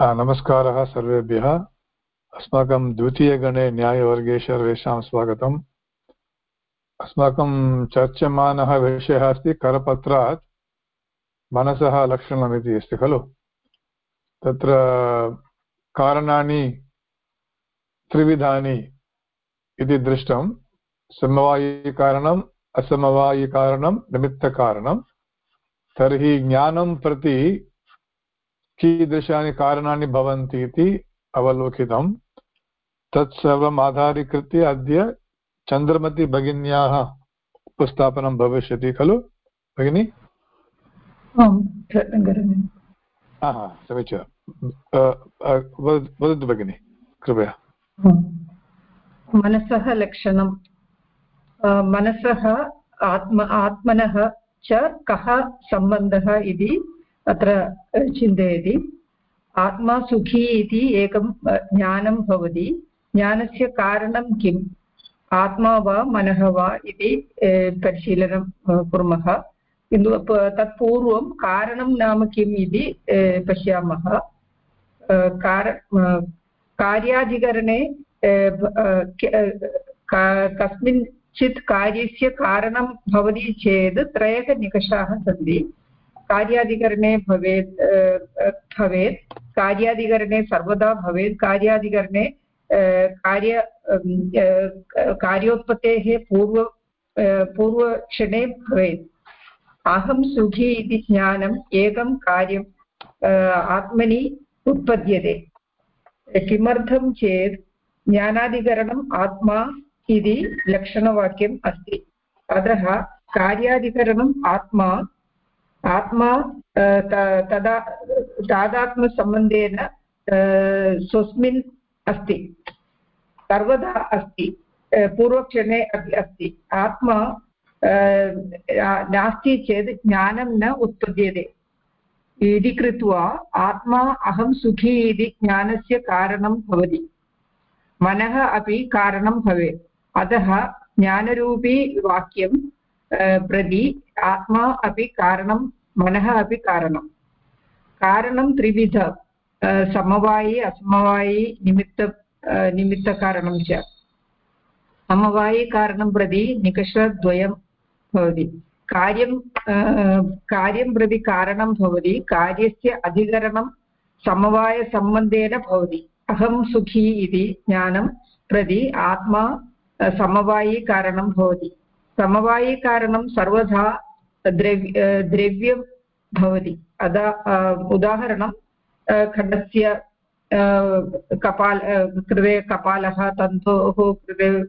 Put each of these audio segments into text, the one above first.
नमस्कारः सर्वेभ्यः। अस्माकं द्वितीयगणे न्यायवर्गे सर्वेषां स्वागतम्। अस्माकं चर्च्यमानः विषयः अस्ति करपत्रात् मनसः लक्षणमिति अस्ति, खलु? तत्र कारणानि, त्रिविधानि इति दृष्टं। समवायिकारणम् असमवायिकारणं निमित्तकारणं तर्हि ज्ञानं प्रति कीदृशानि कारणानि भवन्ति इति अवलोकितं। तत्सर्वम् आधारीकृत्य अद्य चन्द्रमति भगिन्याः उपस्थापनं भविष्यति खलु? भगिनि? समीचीनं। वदतु भगिनि कृपया। मनसः लक्षणं मनसः आत्म आत्मनः च कः सम्बन्धः इति अत्र चिन्तयति। आत्मा सुखी इति एकं ज्ञानं भवति। ज्ञानस्य कारणं किम्? आत्मा वा मनः वा इति परिशीलनं कुर्मः। किन्तु तत्पूर्वं कारणं नाम किम् इति पश्यामः। कार कार्याधिकरणे कस्मिंश्चित् कार्यस्य कारणं भवति चेत् त्रयः निकषाः सन्ति। कार्याधिकरणे भवेत् भवेत्। कार्याधिकरणे सर्वदा भवेत्। कार्याधिकरणे कार्य कार्योत्पत्तेः पूर्व पूर्वक्षणे भवेत्। अहं सुखी इति ज्ञानम् एकं कार्यम् आत्मनि उत्पद्यते। किमर्थं चेत् ज्ञानाधिकरणम् आत्मा इति लक्षणवाक्यम् अस्ति। अतः कार्याधिकरणम् आत्मा आत्मा तदा, तादात्म्यसम्बन्धेन स्वस्मिन् अस्ति, सर्वदा अस्ति पूर्वक्षणे अपि अस्ति। आत्मा नास्ति चेत् ज्ञानं न उत्पद्यते। इति कृत्वा आत्मा अहं सुखी इति ज्ञानस्य कारणं भवति। मनः अपि कारणं भवेत्। अतः ज्ञानरूपी वाक्यं प्रति आत्मा अपि कारणं मनः अपि कारणं कारणं त्रिविध समवायि, असमवायि, निमित्त निमित्तकारणं च। समवायिकारणं प्रति निकषद्वयं भवति। कार्यं कार्यं प्रति कारणं भवति, कार्यस्य अधिकरणं समवायसम्बन्धेन भवति। अहं सुखी इति ज्ञानं प्रति आत्मा समवायिकारणं भवति। समवायिकारणं सर्वदा द्रव्य द्रव्यं भवति। अतः उदाहरणं खण्डस्य कपाल कृते कपालः तन्तोः कृते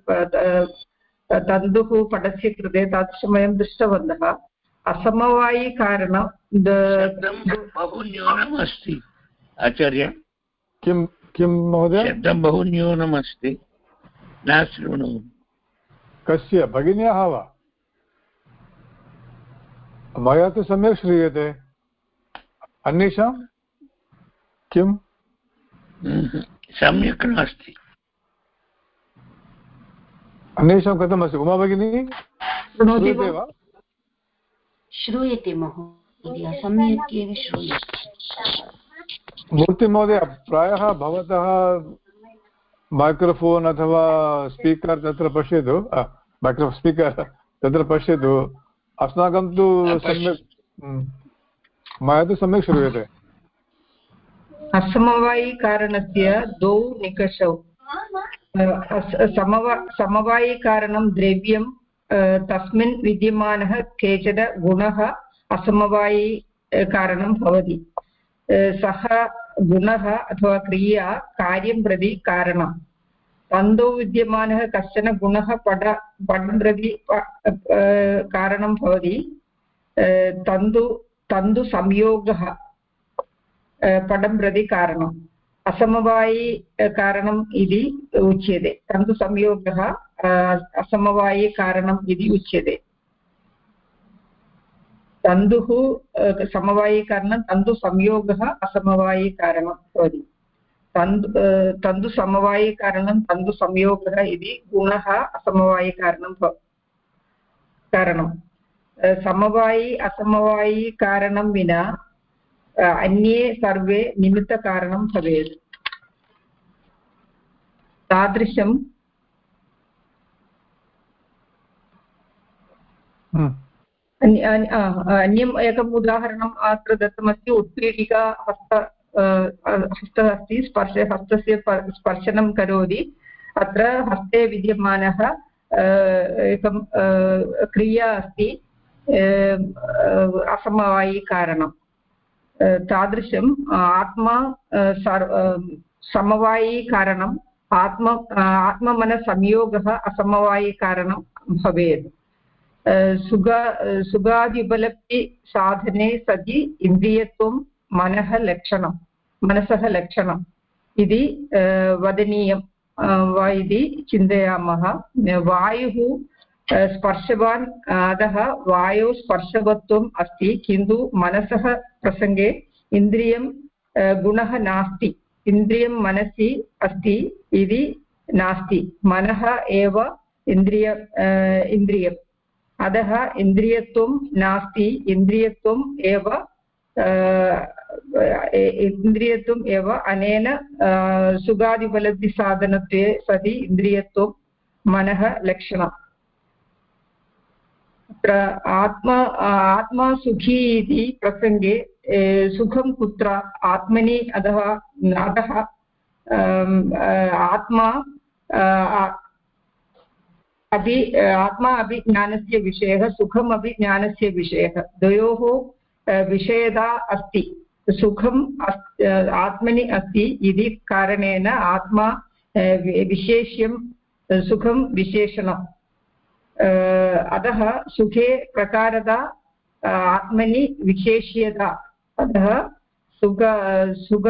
तन्तुः पटस्य कृते तादृशं वयं दृष्टवन्तः असमवायिकारणं बहु न्यूनम् अस्ति आचार्य? किं किं महोदय? शब्दं बहु न्यूनमस्ति। न शृणोमि कस्य? भगिन्याः वा? मया तु सम्यक् श्रूयते। अन्येषां किम्? सम्यक् नास्ति। अन्येषां कथमस्ति? उमा भगिनी? श्रूयते वा? श्रूयते महोदय सम्यक् एव श्रूयते। मूर्तिमहोदय प्रायः भवतः मैक्रोफोन् अथवा स्पीकर् तत्र पश्यतु। मैक्रो स्पीकर् तत्र पश्यतु। अस्माकं तु सम्यक् मया तु सम्यक् श्रूयते। असमवायिकारणस्य द्वौ निकषौ। समवा समवायिकारणं द्रव्यं तस्मिन् विद्यमानः केचन गुणः असमवायिकारणं भवति। सः गुणः अथवा क्रिया कार्यं प्रति कारणं तन्तौ विद्यमानः कश्चन गुणः पट पटं प्रति कारणं भवति तन्तु तन्तुसंयोगः पटं प्रति कारणम्। असमवायि कारणम् इति उच्यते। तन्तुसंयोगः असमवायिकारणम् इति उच्यते। तन्तुः समवायिकारणं तन्तुसंयोगः असमवायिकारणं भवति। तन्तु तन्तुसमवायिकारणं तन्तुसंयोगः इति गुणः असमवायिकारणं कारणं समवायि असमवायिकारणं विना अन्ये सर्वे निमित्तकारणं भवेत् तादृशं। अन्यम् एकम् उदाहरणम् अत्र दत्तमस्ति उत्पीठिका हस्त हस्तः अस्ति स्पर्श हस्तस्य स्पर्शनं करोति अत्र हस्ते विद्यमानः एकं क्रिया अस्ति असमवायिकारणं तादृशम् आत्मा समवायिकारणम् आत्म आत्ममनसंयोगः असमवायिकारणं भवेत् सुगा सुगादिपलब्धिसाधने सति इन्द्रियत्वं मनः लक्षणं, मनसः लक्षणम् इति वदनीयं. वा इति चिन्तयामः. वायुः स्पर्शवान् अतः वायोः स्पर्शवत्वम् अस्ति, किन्तु मनसः प्रसङ्गे इन्द्रियं गुणः नास्ति. इन्द्रियं मनसि अस्ति, इति नास्ति. मनः एव इन्द्रिय इन्द्रियम्. अतः इन्द्रियत्वं नास्ति, इन्द्रियत्वम् एव इन्द्रियत्वम् एव अनेन सुगादिपलब्धिसाधनत्वे सति इन्द्रियत्वं मनः लक्षणम् अत्र आत्मा आत्मा सुखी इति प्रसङ्गे सुखं कुत्र आत्मनि अतः अतः आत्मा अपि आत्मा अपि ज्ञानस्य विषयः सुखम् अपि ज्ञानस्य विषयः द्वयोः विषयता अस्ति। सुखम् आत्मनि अस्ति इति कारणेन आत्मा विशेष्यं सुखं विशेषणम्। अतः सुखे प्रकारता आत्मनि विशेष्यता अतः सुख सुख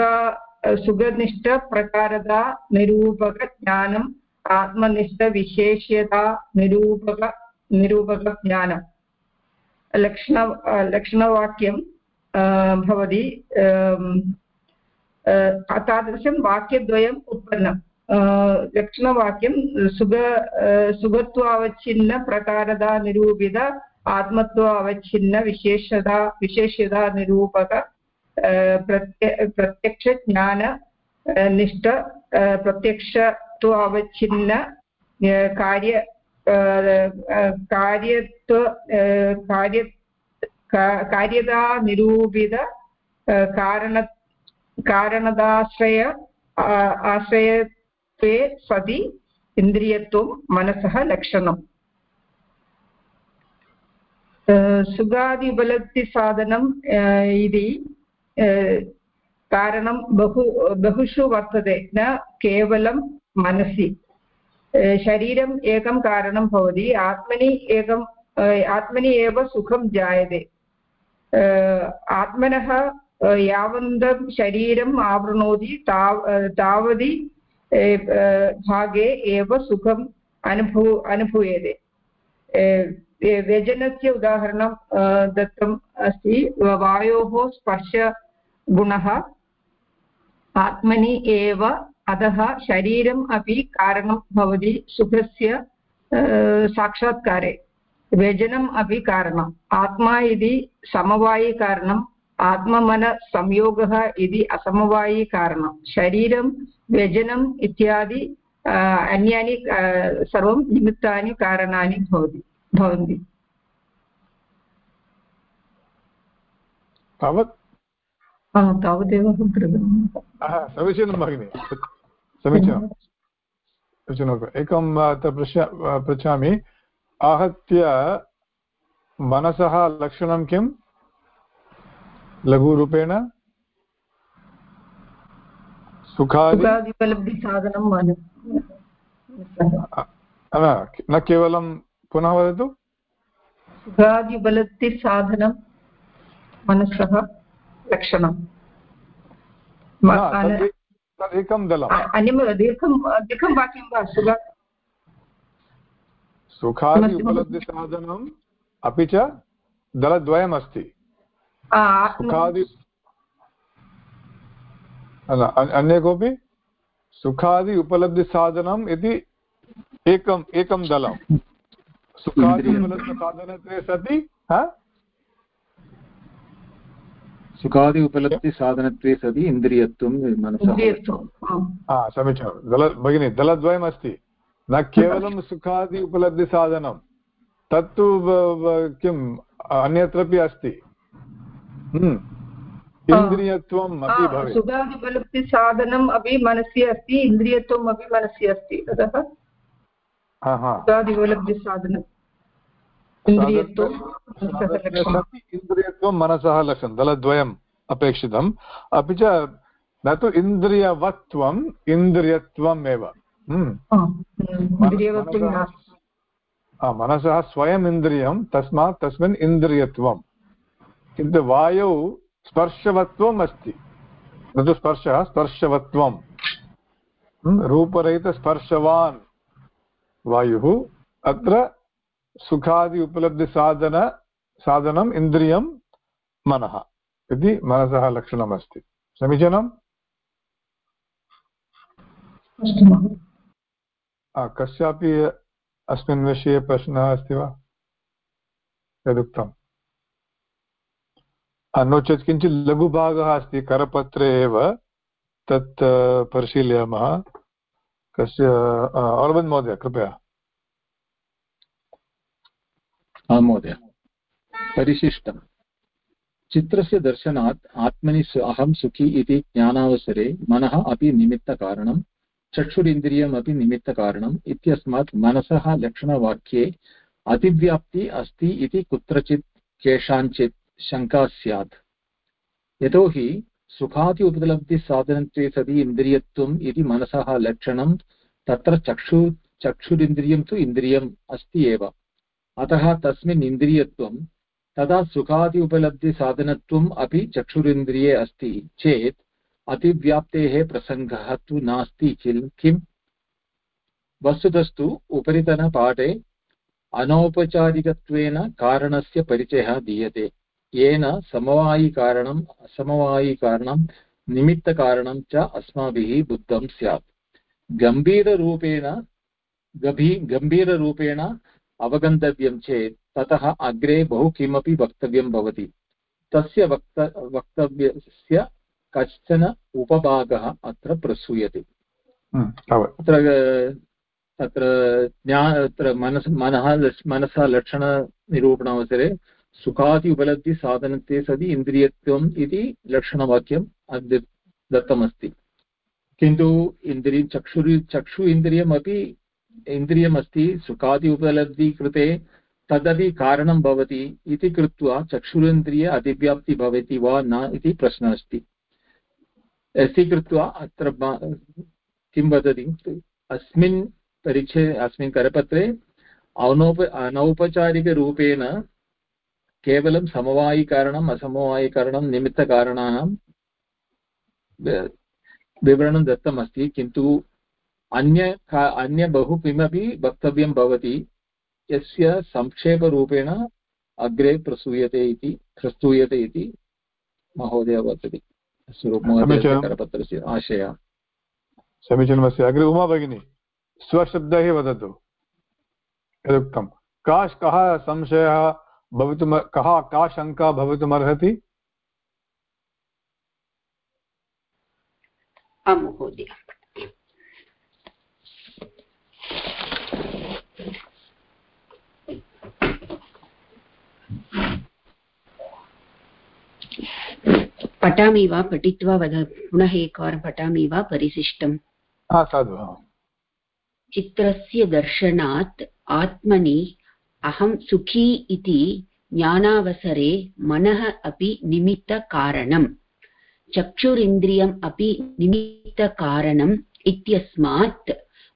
सुखनिष्ठप्रकारता निरूपकज्ञानं आत्मनिष्ठविशेष्यता निरूपक निरूपकज्ञानं लक्षण, लक्षणवाक्यं भवति तादृशं वाक्यद्वयम् उत्पन्नं लक्षणवाक्यं सुग सुगत्वावच्छिन्नप्रकारदा निरूपित आत्मत्व अवच्छिन्न विशेषता विशेष्यता निरूपक प्रत्य प्रत्यक्षज्ञान निष्ठ प्रत्यक्ष अवच्छिन्न कार्य कार्यत्व कार्य कार्यता निरूपित कारण कारणदाश्रय आश्रयत्वे सति इन्द्रियत्वं मनसः लक्षणम् सुगादिबलत्तिसाधनम् इति कारणं बहु बहुषु वर्तते न केवलं मनसि शरीरम् एकं कारणं भवति आत्मनि एकम् आत्मनि एव सुखं जायते आत्मनः यावन्तं शरीरम् आवृणोति ताव तावति भागे एव सुखम् अनुभू अनुभूयते व्यजनस्य उदाहरणं दत्तम् अस्ति वायोः स्पर्शगुणः आत्मनि एव अतः शरीरम् अपि कारणं भवति सुखस्य साक्षात्कारे। व्यजनम् अपि कारणम्। आत्मा इति समवायिकारणम् आत्ममनसंयोगः इति असमवायिकारणं शरीरं व्यजनम् इत्यादि अन्यानि सर्वं निमित्तानि कारणानि भवति भवन्ति। तावत्? तावदेव अहं कृतम् समीचीनं भगिनि। समीचीनं। समीचीनम् एकं पृच्छ पृच्छामि। आहत्य मनसः लक्षणं किं लघुरूपेण? सुखादिपलब्धिसाधनं न केवलं पुनः वदतु। सुखादिबलत्तिसाधनं मनसः लक्षणम् तदेकं दलम्। अन्यं दीर्घं दीर्घं वाक्यं वा सुख सुखादि उपलब्धिसाधनम् अपि च दलद्वयमस्ति। सुखादि अन्य कोऽपि? सुखादि उपलब्धिसाधनम् इति एकम् एकं दलं। सुखादि उपलब्धसाधनत्वे सति सुखादि उपलब्धिसाधनत्वे सति इन्द्रियत्वं समीचीनं। दल भगिनि दलद्वयमस्ति। न केवलं सुखादि उपलब्धिसाधनं तत्तु ब- ब- किम् अन्यत्रापि अस्ति। हम्म। इन्द्रियत्वम् अपि भवेत्। सुखादिपलब्धिसाधनम् अपि मनसि अस्ति इन्द्रियत्वम् अपि मनसि अस्ति। अतः हा हा। सुखादिपलब्धिसाधनम् इन्द्रियत्वं मनसः लक्षणं दलद्वयम् अपेक्षितम्। अपि च न तु इन्द्रियवत्वम् इन्द्रियत्वम् एव हम्म। मनसः स्वयम् इन्द्रियं तस्मात् तस्मिन् इन्द्रियत्वं किन्तु वायौ स्पर्शवत्वम् अस्ति। न तु स्पर्शः स्पर्शवत्वं हम्म, रूपरहितस्पर्शवान् वायुः अत्र सुखादि उपलब्धिसाधन साधनम् इन्द्रियं मनः। इति मनसः लक्षणमस्ति। समीचीनम्? कस्यापि अस्मिन् विषये प्रश्नः अस्ति वा? यदुक्तम्। नो चेत् किञ्चित् लघुभागः अस्ति, करपत्रे एव तत् परिशीलयामः। कस्य अरविन्द् महोदय कृपया। आं महोदय परिशिष्टम्। चित्रस्य दर्शनात् आत्मनि अहं सुखी इति ज्ञानावसरे मनः अपि निमित्तकारणं चक्षुरिन्द्रियम् अपि निमित्तकारणम् इत्यस्मात् मनसः लक्षणवाक्ये अतिव्याप्ति अस्ति इति कुत्रचित् केषाञ्चित् शङ्का स्यात्। यतोहि सुखादि उपलब्धिसाधनत्वे सति इन्द्रियत्वम् इति मनसः लक्षणं तत्र चक्षु चक्षुरिन्द्रियं तु इन्द्रियम् अस्ति एव। अतः तस्मिन् इन्द्रियत्वं, तदा सुखादि उपलब्धिसाधनत्वम् अपि चक्षुरिन्द्रिये अस्ति, चेत् अतिव्याप्तेः प्रसङ्गः तु नास्ति, किल, किम्? वस्तुतस्तु उपरितनपाठे अनौपचारिकत्वेन कारणस्य परिचयः दीयते। येन समवायिकारणम् असमवायिकारणं निमित्तकारणं च अस्माभिः बुद्धं स्यात्। गम्भीररूपेण, गभी, गम्भीररूपेण अवगन्तव्यं चेत् ततः अग्रे बहु किमपि वक्तव्यं भवति। तस्य वक्त वक्तव्यस्य कश्चन उपभागः अत्र प्रसूयते। तावत्। तत्र ज्ञा तत्र मनस् मनः लक्ष- मनसः लक्षणनिरूपणावसरे सुखादि उपलब्धिसाधनत्वे सति इन्द्रियत्वम् इति लक्षणवाक्यम् अद्य दत्तमस्ति। किन्तु इन्द्रिय चक्षुरि चक्षु इन्द्रियमपि इन्द्रियमस्ति सुखादि उपलब्धि कृते तदपि कारणं भवति इति कृत्वा चक्षुरिन्द्रिय अतिव्याप्ति भवति वा न इति प्रश्नः अस्ति। अस्ति कृत्वा अत्र किं वदति? अस्मिन् परिचये अस्मिन् करपत्रे अनौप, अनौपचारिकरूपेण केवलं समवायिकारणम्, असमवायिकारणं निमित्तकारणानां विवरणं दत्तमस्ति, किन्तु अन्य का अन्य बहु किमपि वक्तव्यं भवति यस्य संक्षेपरूपेण अग्रे प्रसूयते इति प्रस्तूयते इति महोदय वदति। करपत्रस्य आशयः। समीचीनमस्ति। अग्रे उमा भगिनी स्वशब्दैः वदतु। यदुक्तं का कः संशयः भवितुम् कः का शङ्का भवितुमर्हति? आं महोदय। पठामि वा पठित्वा वद पुनः एकवारं पठामि वा परिशिष्टम् साधु चित्रस्य दर्शनात् आत्मनि अहं सुखी इति ज्ञानावसरे मनः अपि निमित्तकारणम्। चक्षुरिन्द्रियम् अपि निमित्तकारणम् इत्यस्मात्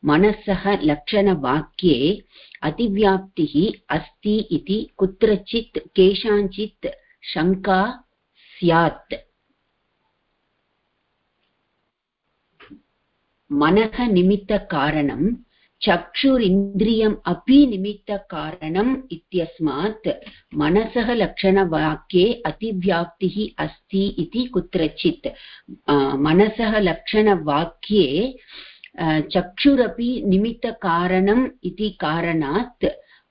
मनसः लक्षणवाक्ये अतिव्याप्तिः अस्ति इति कुत्रचित् केषाञ्चित् शङ्का स्यात्। मनः निमित्तकारणं चक्षुरिन्द्रियम् अपि निमित्तकारणम् इत्यस्मात् मनसः लक्षणवाक्ये अतिव्याप्तिः अस्ति इति कुत्रचित्। मनसः लक्षणवाक्ये चक्षुरपि निमित्तकारणम् इति कारणात्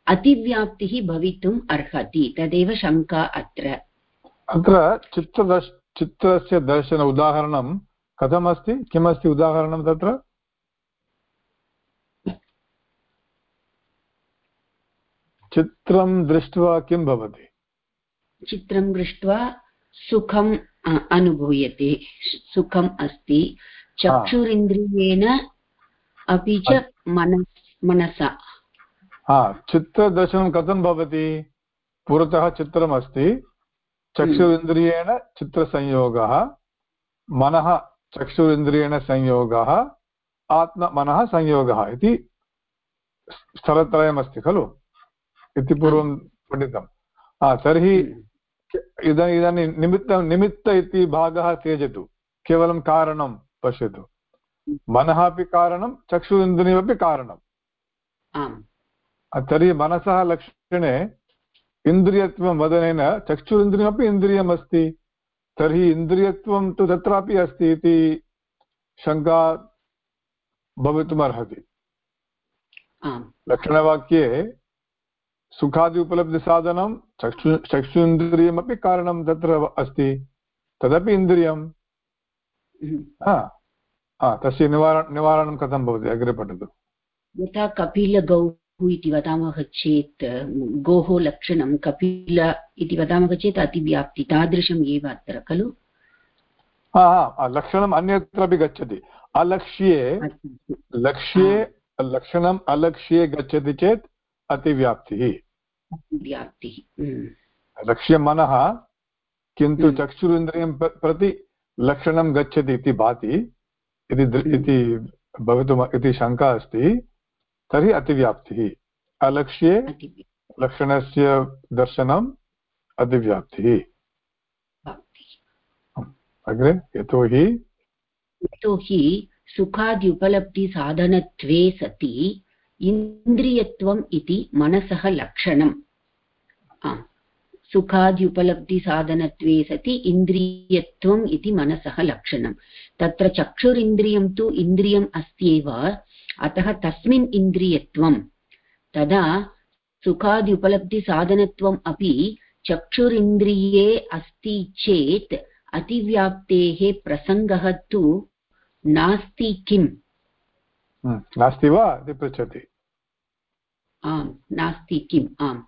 अतिव्याप्तिः भवितुम् अर्हति। तदेव शङ्का अत्र। अत्र चित्रदर्श चित्रस्य दर्शन उदाहरणं कथमस्ति? किमस्ति उदाहरणं तत्र? चित्रं दृष्ट्वा किं भवति? चित्रं दृष्ट्वा सुखम् अनुभूयते। सुखम् अस्ति। चक्षुरिन्द्रियेण अपि च मनस् मनसा। हा चित्रदर्शनं कथं भवति? पुरतः चित्रमस्ति। चक्षुरिन्द्रियेण चित्रसंयोगः। मनः चक्षुरिन्द्रियेण संयोगः आत्ममनः संयोगः इति स्थलत्रयमस्ति खलु? इति पूर्वं पठितं। तर्हि इदानीम् इदानीं निमित्तं निमित्त इति भागः त्यजतु। केवलं कारणं पश्यतु। मनः अपि कारणं चक्षुरिन्द्रियमपि कारणम्। तर्हि मनसः लक्षणे इन्द्रियत्वं वदनेन चक्षुरिन्द्रियमपि इन्द्रियमस्ति। तर्हि इन्द्रियत्वं तु तत्रापि अस्ति इति शङ्का भवितुमर्हति। लक्षणवाक्ये सुखादि उपलब्धिसाधनं चक्षु चक्षुन्द्रियमपि कारणं तत्र अस्ति। तदपि इन्द्रियं हम्म। तस्य निवारण निवारणं कथं भवति? अग्रे पठतु। यथा कपिलगौः इति वदामः चेत् गोः लक्षणं कपिल इति वदामः चेत् अतिव्याप्ति तादृशम् एव अत्र खलु? लक्षणम् अन्यत्रापि गच्छति। अलक्ष्ये लक्ष्ये लक्षणम् अलक्ष्ये गच्छति चेत् अतिव्याप्तिः। व्याप्तिः लक्ष्यमनः किन्तु चक्षुरिन्द्रियं प्रति लक्षणं गच्छति इति भाति इति भवितुम् इति शङ्का अस्ति। तर्हि अतिव्याप्तिः। अलक्ष्ये लक्षणस्य दर्शनम् अतिव्याप्तिः। अग्रे यतोहि यतोहि सुखाद्युपलब्धिसाधनत्वे सति इन्द्रियत्वम् इति मनसः लक्षणम्। सुखाद्युपलब्धिसाधनत्वे सति इन्द्रियत्वम् इति मनसः लक्षणं तत्र चक्षुरिन्द्रियं तु इन्द्रियम् अस्त्येव। अतः तस्मिन् इन्द्रियत्वं तदा सुखाद्युपलब्धिसाधनत्वम् अपि चक्षुरिन्द्रिये अस्ति चेत् अतिव्याप्तेः प्रसङ्गः तु नास्ति किम्? नास्ति वा? इति पृच्छति। आम् नास्ति किम्? आम्।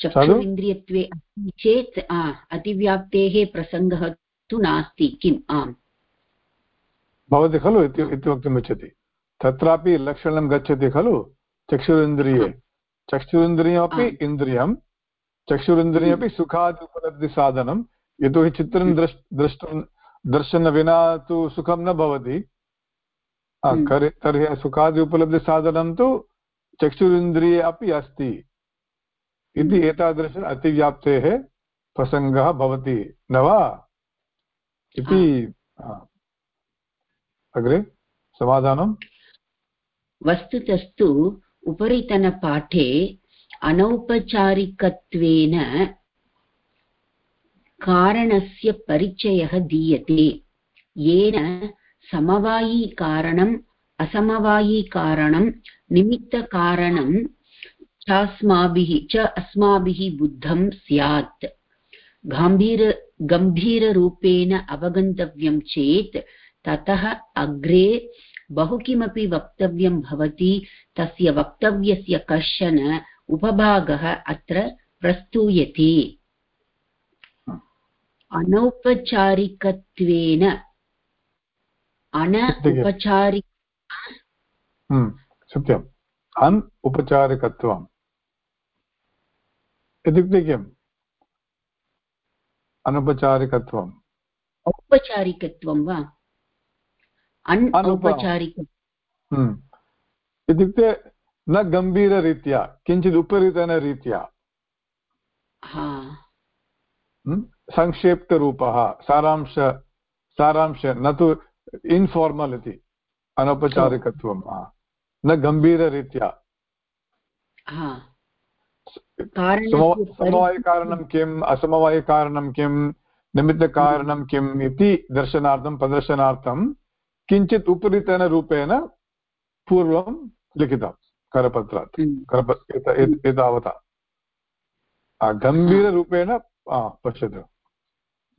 चक्षुरिन्द्रियत्वे अस्ति चेत् अतिव्याप्तेः प्रसङ्गः तु नास्ति किम्? आम्। भवति खलु इति वक्तुमिच्छति तत्रापि लक्षणं गच्छति खलु चक्षुरिन्द्रिये। चक्षुरिन्द्रियमपि इन्द्रियं चक्षुरिन्द्रियमपि सुखादि उपलब्धिसाधनं यतोहि चित्रं द्रष् द्रष्टुं दर्शनविना तु सुखं न भवति। तर्हि सुखादि उपलब्धिसाधनं तु चक्षुरिन्द्रिये अपि अस्ति। इति। एतादृश अतिव्याप्तेः प्रसङ्गः भवति न वा? इति अग्रे, समाधानं? वस्तुतस्तु उपरितनपाठे अनौपचारिकत्वेन कारणस्य परिचयः दीयते। येन समवायीकारणम् असमवायीकारणं निमित्तकारणं चास्माभिः च अस्माभिः बुद्धं स्यात्। गाम्भीर गम्भीररूपेण अवगन्तव्यं चेत् ततः अग्रे बहु किमपि वक्तव्यं भवति तस्य वक्तव्यस्य कश्चन उपभागः अत्र प्रस्तूयते। अनौपचारिकत्वेन अन उपचारि हम्म, सत्यम्। अन् उपचारिकत्वम् इत्युक्ते किम्? अनुपचारिकत्वम्। औपचारिकत्वं वा? अनौपचारिक हम्म, इत्युक्ते न गम्भीररीत्या किञ्चित् उपरितनरीत्या हम्म, संक्षेप्तरूपः सारांश सारांश न तु इन्फार्मल् इति अनौपचारिकत्वं न गम्भीररीत्या। समवायकारणं किम् असमवायकारणं किं निमित्तकारणं किम् इति दर्शनार्थं प्रदर्शनार्थं किञ्चित् उपरितनरूपेण पूर्वं लिखितं करपत्रात्। हम्म। करप एतावता। गम्भीररूपेण पश्यतु।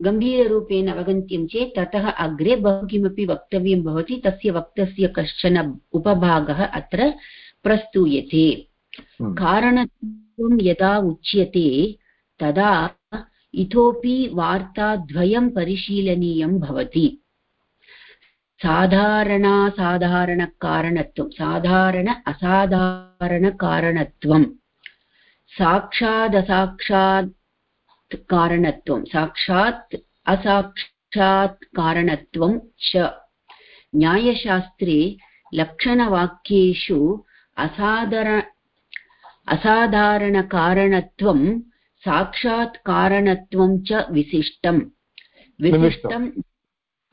गम्भीररूपेण अवगन्त्यं चेत् ततः अग्रे बहु किमपि वक्तव्यं भवति तस्य वक्तस्य कश्चन उपभागः अत्र प्रस्तूयते। हम्म। कारणत्वं यदा उच्यते तदा इतोपि वार्ताद्वयं परिशीलनीयं भवति। साधारणासाधारणकारणत्वं साधारण असाधारणकारणत्वं साक्षादसाक्षात् कारणत्वं साक्षात् असाक्षात् कारणत्वं च न्यायशास्त्रे लक्षणवाक्येषु असाधार असाधारणकारणत्वं साक्षात् कारणत्वं च विशिष्टम् विशिष्टं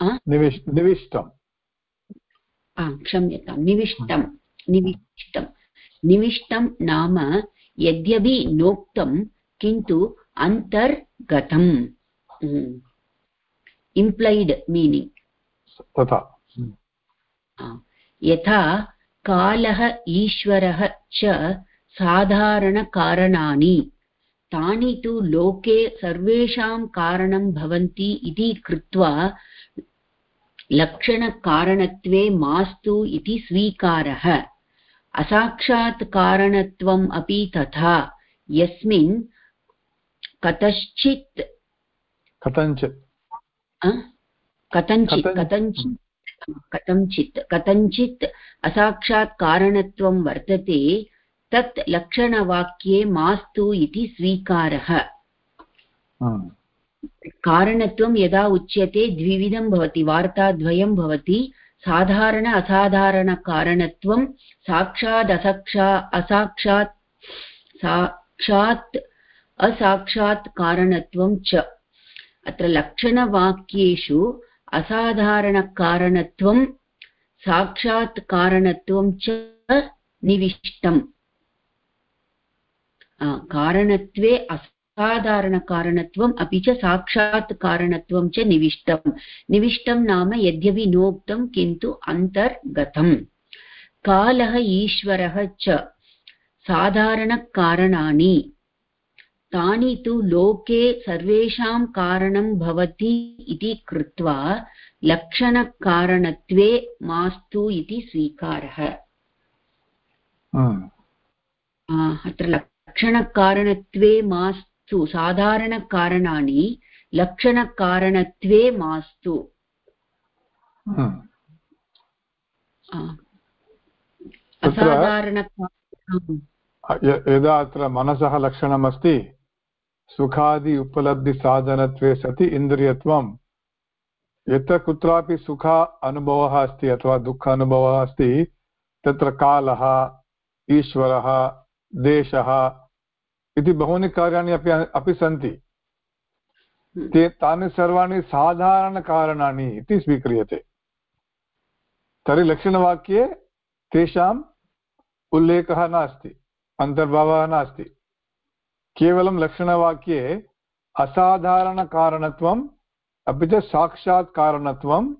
निविष्टम् क्षम्यतां निविष्टं निविष्टं निविष्टं नाम यद्यपि नोक्तं किन्तु अन्तर्गतम् इम्प्लैड् मीनिङ्ग् तथा यथा कालः ईश्वरः च साधारणकारणानि तानि तु लोके सर्वेषां कारणं भवन्ति इति कृत्वा लक्षणकारणत्वे मास्तु इति स्वीकारः। असाक्षात् कारणत्वम् अपि तथा। यस्मिन् कतश्चित् कथञ्चित्। कथञ्चित् कथञ्चित्। कथञ्चित् कथञ्चित् असाक्षात् कारणत्वं वर्तते तत् लक्षणवाक्ये मास्तु इति स्वीकारः। कारणत्वं यदा उच्यते द्विविधं भवति, वार्ताद्वयं भवति, साधारण असाधारणकारणत्वं साक्षात् असक्षा, असाक्षात्, साक्षात्, असाक्षात् कारणत्वं च। अत्र लक्षणवाक्येषु असाधारणकारणत्वं साक्षात् कारणत्वं च निविष्टम्। कारणत्वे अस् असाधारणकारणत्वम् अपि च साक्षात् कारणत्वं च निविष्टम्। निविष्टं नाम यद्यपि नोक्तं किन्तु अन्तर्गतम्। कालः ईश्वरः च। साधारणकारणानि। तानि तु लोके सर्वेषां कारणं भवति इति कृत्वा लक्षणकारणत्वे मास्तु इति स्वीकारः। अत्र लक्षणकारणत्वे मास्तु मास्तु साधारणकारणानि लक्षणकारणत्वे मास्तु। यदा अत्र मनसः लक्षणमस्ति सुखादि उपलब्धिसाधनत्वे सति इन्द्रियत्वं यत्र कुत्रापि सुख अनुभवः अस्ति अथवा दुःख अनुभवः अस्ति तत्र कालः ईश्वरः देशः इति बहूनि कार्याणि अपि अपि सन्ति। हम्म। ते तानि सर्वाणि साधारणकारणानि इति स्वीक्रियते। तर्हि लक्षणवाक्ये तेषाम् उल्लेखः नास्ति अन्तर्भावः नास्ति। केवलं लक्षणवाक्ये असाधारणकारणत्वम् अपि च साक्षात् कारणत्वं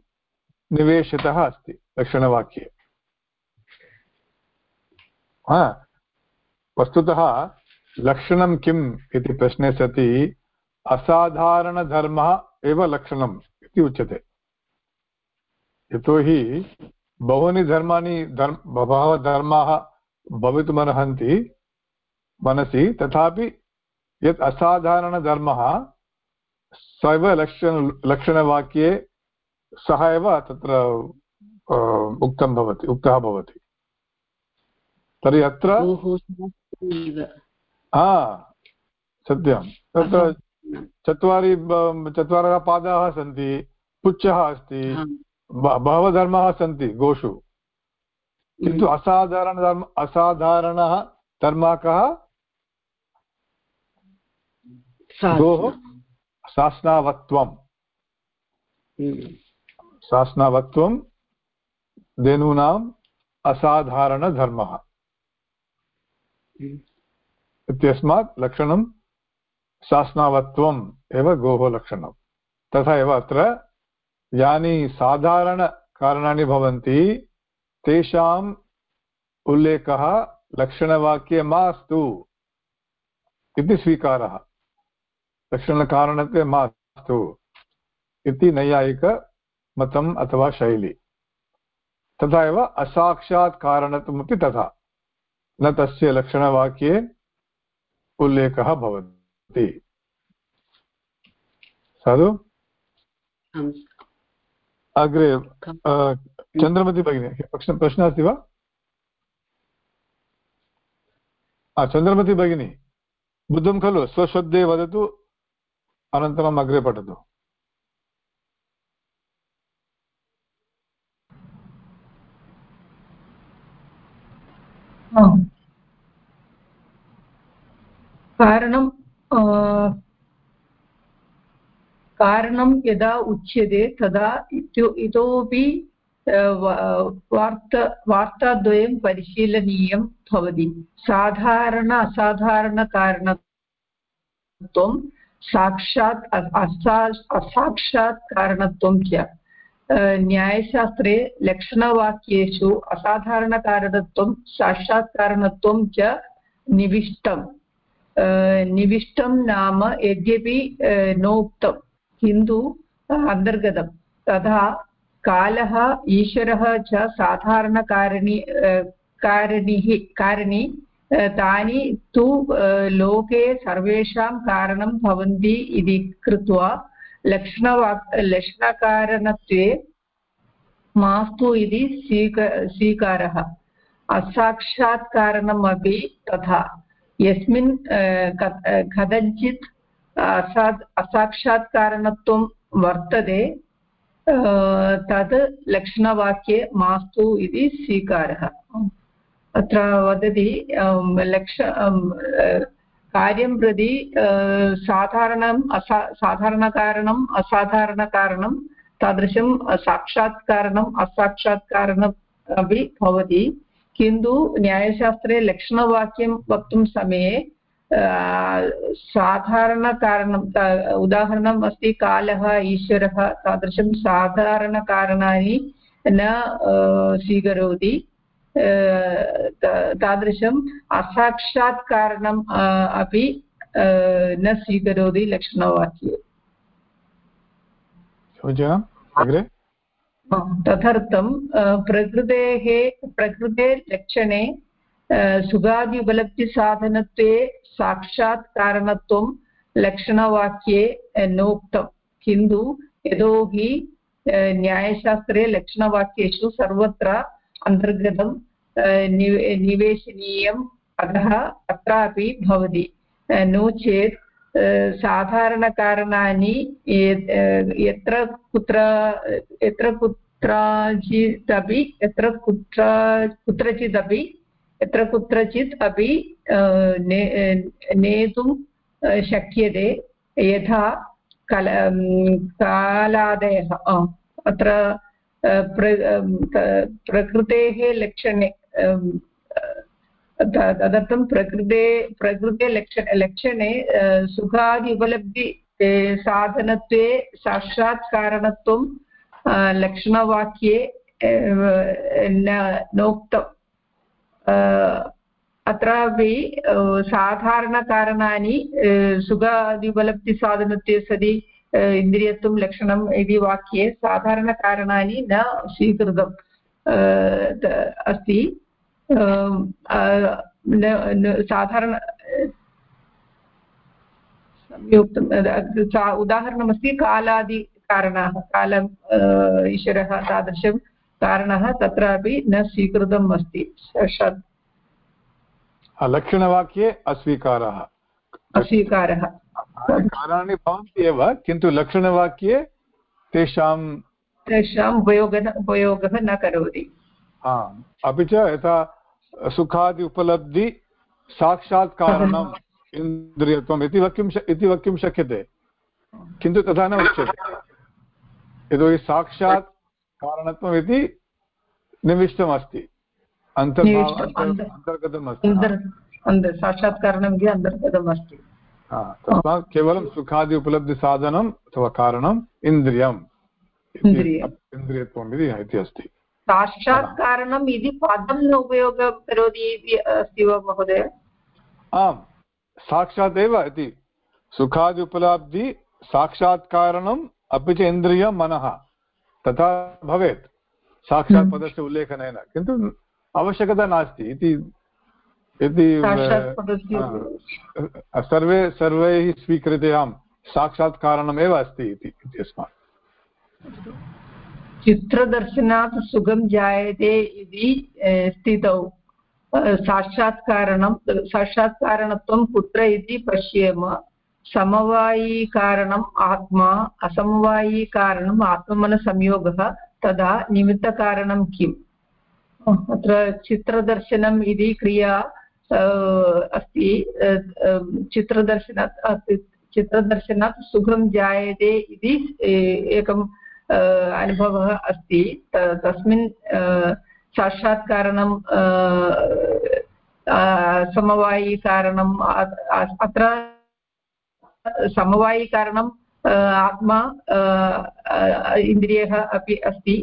निवेशितः अस्ति लक्षणवाक्ये। वस्तुतः लक्षणं किम् इति प्रश्ने सति, असाधारणधर्मः एव लक्षणम् इति उच्यते। यतोहि बहूनि धर्माणि, धर्म, बहवः धर्माः भवितुमर्हन्ति मनसि, तथापि यत् असाधारणधर्मः स एव लक्षण, लक्षणवाक्ये सः एव तत्र उक्तं भवति, उक्तः भवति। तर्हि अत्र हा सत्यं। तत्र चत्वारि चत्वारः पादाः सन्ति पुच्छः अस्ति बहवः धर्माः सन्ति गोषु। किन्तु हम्म। असाधारणधर्म असाधारणः धर्मः कः गोः शासनावत्वं। हम्म। शासनावत्वं धेनूनाम् असाधारणधर्मः। हम्म। इत्यस्मात् लक्षणं शासनावत्वम् एव गोः लक्षणं। तथा एव अत्र यानि साधारणकारणानि भवन्ति, तेषाम् उल्लेखः लक्षणवाक्ये मास्तु इति स्वीकारः। लक्षणकारणत्वे मास्तु इति नैयायिकमतम् अथवा शैली। तथा एव असाक्षात् तथा। न तस्य लक्षणवाक्ये उल्लेखः भवति। साधु? अग्रे चन्द्रमति भगिनी प्रश्नः अस्ति वा? चन्द्रमति भगिनी बुद्धं खलु? स्वशब्दे वदतु अनन्तरम् अग्रे पठतु। कारणं कारणं यदा उच्यते तदा इतोपि वार्ता वार्ताद्वयं परिशीलनीयं भवति साधारण असाधारणकारणत्वं साक्षात् असाक्षात् कारणत्वं च न्यायशास्त्रे लक्षणवाक्येषु असाधारणकारणत्वं साक्षात् कारणत्वं च निविष्टम् निविष्टं नाम यद्यपि नोक्तं किन्तु अन्तर्गतं तथा कालः ईश्वरः च साधारणकारिणी कारणिः कारिणी तानि तु लोके सर्वेषां कारणं भवन्ति इति कृत्वा लक्षणवाक् लक्षणकारणत्वे मास्तु इति स्वीक स्वीकारः असाक्षात् तथा यस्मिन् कथञ्चित् असात् असाक्षात् वर्तते तद् लक्षणवाक्ये मास्तु इति स्वीकारः। अत्र वदति लक्ष कार्यं प्रति साधारणम् असा, साधारणकारणम् असाधारणकारणं, तादृशं साक्षात् कारणम् असाक्षात् कारणम् अपि भवति। किन्तु न्यायशास्त्रे लक्षणवाक्यं वक्तुं समये साधारणकारणम् उदाहरणम् अस्ति, कालः, ईश्वरः, तादृशं साधारणकारणानि न स्वीकरोति. तादृशम् असाक्षात् कारणम् अपि न स्वीकरोति लक्षणवाक्ये. तदर्थं प्रकृतेः प्रकृतेर्लक्षणे सुगादि उपलब्धिसाधनत्वे साक्षात् कारणत्वं लक्षणवाक्ये नोक्तं। किन्तु यतोहि न्यायशास्त्रे लक्षणवाक्येषु सर्वत्र अन्तर्गतं निवेशनीयम् अतः अत्रापि भवति। नो चेत् साधारणकारणानि यत्र कुत्र, यत्र कुत्रचित् अपि यत्र कुत्र, कुत्रचिदपि, यत्र कुत्रचित् अपि नेतुं शक्यते, यथा कल कालादयः अत्र प्रकृतेः लक्षणे तदर्थं प्रकृते प्रकृते लक्ष, लक्षणे सुखादि उपलब्धि साधनत्वे साक्षात् कारणत्वं लक्षणवाक्ये नोक्तम् अत्रापि साधारणकारणानि सुखादि उपलब्धिसाधनत्वे सति इन्द्रियत्वं लक्षणम् इति वाक्ये साधारणकारणानि न स्वीकृतम् अस्ति साधारण संयुक्तं उदाहरणमस्ति कालादिकारणाः कालम् ईश्वरः तादृशं कारणः तत्रापि न स्वीकृतम् अस्ति लक्षणवाक्ये अस्वीकारः। अस्वीकारः। कारणानि भवन्ति एव किन्तु लक्षणवाक्ये तेषां तेषाम् उपयोगः उपयोगः न करोति। अपि च यथा सुखादि उपलब्धि साक्षात् कारणम् इन्द्रियत्वम् इति वक्तुं इति वक्तुं शक्यते। किन्तु तथा न उच्यते। यतोहि साक्षात् कारणत्वम् इति निविष्टमस्ति अन्तर्गतम् अस्ति साक्षात् कारणम् अन्तर्गतम् अस्ति तस्मात् केवलं सुखादि उपलब्धिसाधनम् अथवा कारणम् इन्द्रियम् इन्द्रियत्वम् इति अस्ति। साक्षात् कारणम् इति पदं न उपयोगं करोति इति अस्ति वा महोदय? आम् साक्षात् एव इति। सुखादि उपलब्धि साक्षात् कारणम् अपि च इन्द्रियं मनः। तथा भवेत्। साक्षात् हम्म। पदस्य उल्लेखनेन। किन्तु आवश्यकता नास्ति। इति अ, सर्वे सर्वैः स्वीकृत्यां साक्षात् कारणमेव अस्ति इति इत्यस्मात् चित्रदर्शनात् सुखं जायते इति स्थितौ। साक्षात्कारणं साक्षात्कारणत्वं कुत्र इति पश्येम। समवायीकारणम् आत्मा असमवायीकारणम् आत्मनसंयोगः तदा निमित्तकारणं किम्? अत्र चित्रदर्शनम् इति क्रिया अस्ति चित्रदर्शनात् चित्रदर्शनात् सुखं जायते इति ए- एकं अ, अनुभवः अस्ति। तस्मिन् साक्षात्कारणं अ, अ, समवायीकारणम् अत्र समवायिकारणं आत्मा इन्द्रियः अपि अस्ति।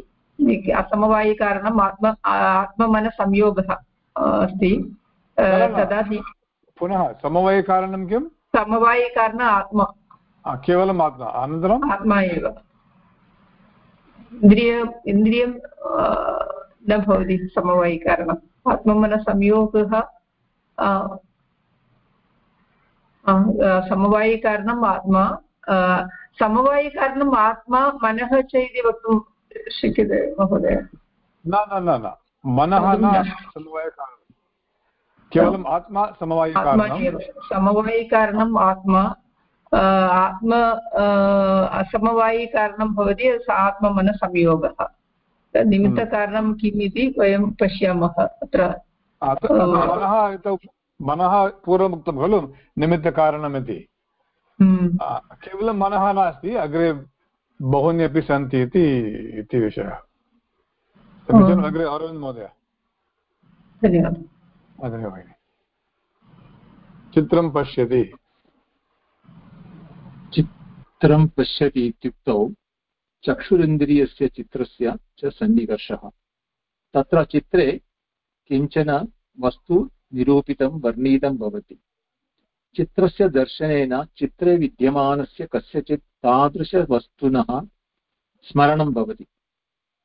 असमवायिकारणम् आत्म आत्ममनसंयोगः अस्ति। तदा पुनः समवायकारणं किं समवायिकारण आत्मा। केवलम् आत्मा अनन्तरम्? आत्मा एव। इन्द्रिय इन्द्रियं न भवति समवायिकारणम्। आत्ममनसंयोगः समवायिकारणम् आत्मा समवायिकारणम् आत्मा मनः च इति वक्तुं शक्यते महोदय न न न न मनः न। केवलम् आत्मा समवायकारणं समवायिकारणम् आत्मा आत्म असमवायिकारणं भवति आत्ममनसंयोगः निमित्तकारणं किम् इति वयं पश्यामः अत्र मनः मनः पूर्वम् उक्तं खलु निमित्तकारणमिति। हम्म, केवलं मनः नास्ति अग्रे बहूनि अपि सन्ति इति इति विषयः। समीचीनम् अग्रे अरविन्द् महोदय। अग्रे भगिनि। चित्रं पश्यति। चित्रं पश्यति इत्युक्तौ चक्षुरिन्द्रियस्य चित्रस्य च सन्निकर्षः। तत्र चित्रे किंचन वस्तु निरूपितं वर्णितं भवति। चित्रस्य दर्शनेन चित्रे विद्यमानस्य कस्यचित् तादृशवस्तुनः स्मरणं भवति।